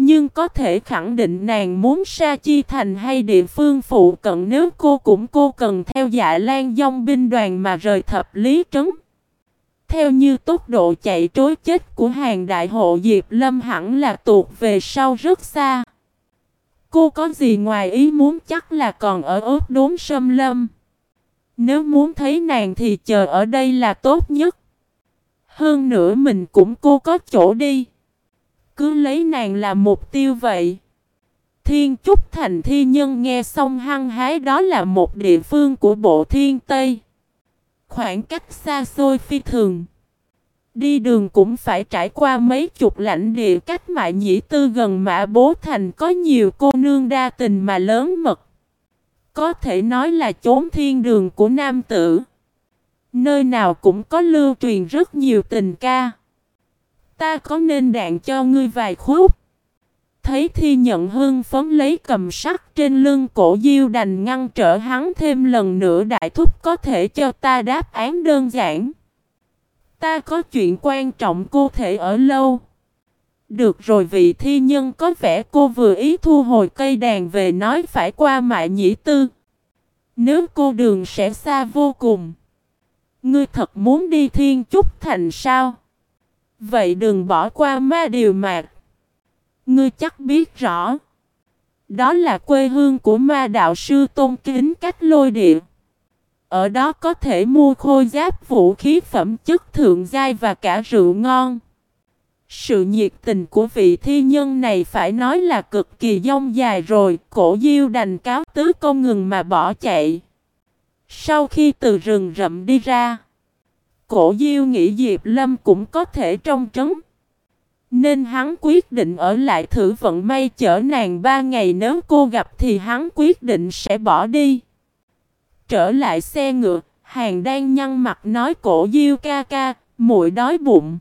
Nhưng có thể khẳng định nàng muốn Sa Chi Thành hay địa phương phụ cận nếu cô cũng cô cần theo dạ lan dông binh đoàn mà rời thập lý trấn. Theo như tốc độ chạy trối chết của hàng đại hộ Diệp Lâm hẳn là tuột về sau rất xa. Cô có gì ngoài ý muốn chắc là còn ở ớt đốn sâm lâm. Nếu muốn thấy nàng thì chờ ở đây là tốt nhất. Hơn nữa mình cũng cô có chỗ đi. Cứ lấy nàng là mục tiêu vậy. Thiên Trúc Thành Thi Nhân nghe xong hăng hái đó là một địa phương của bộ thiên Tây. Khoảng cách xa xôi phi thường. Đi đường cũng phải trải qua mấy chục lãnh địa cách mại nhĩ tư gần mã bố thành có nhiều cô nương đa tình mà lớn mật. Có thể nói là chốn thiên đường của nam tử. Nơi nào cũng có lưu truyền rất nhiều tình ca. Ta có nên đạn cho ngươi vài khúc. Thấy thi nhận hương phấn lấy cầm sắt trên lưng cổ diêu đành ngăn trở hắn thêm lần nữa đại thúc có thể cho ta đáp án đơn giản. Ta có chuyện quan trọng cô thể ở lâu. Được rồi vị thi nhân có vẻ cô vừa ý thu hồi cây đàn về nói phải qua mại nhĩ tư. Nếu cô đường sẽ xa vô cùng. Ngươi thật muốn đi thiên trúc thành sao? Vậy đừng bỏ qua ma điều mạc. Ngươi chắc biết rõ. Đó là quê hương của ma đạo sư tôn kính cách lôi địa. Ở đó có thể mua khôi giáp vũ khí phẩm chất thượng giai và cả rượu ngon. Sự nhiệt tình của vị thi nhân này phải nói là cực kỳ dông dài rồi, cổ diêu đành cáo tứ công ngừng mà bỏ chạy. Sau khi từ rừng rậm đi ra, cổ diêu nghĩ Diệp Lâm cũng có thể trong trấn. Nên hắn quyết định ở lại thử vận may chở nàng ba ngày nếu cô gặp thì hắn quyết định sẽ bỏ đi. trở lại xe ngựa, hàng đang nhăn mặt nói cổ diêu ca ca, muội đói bụng.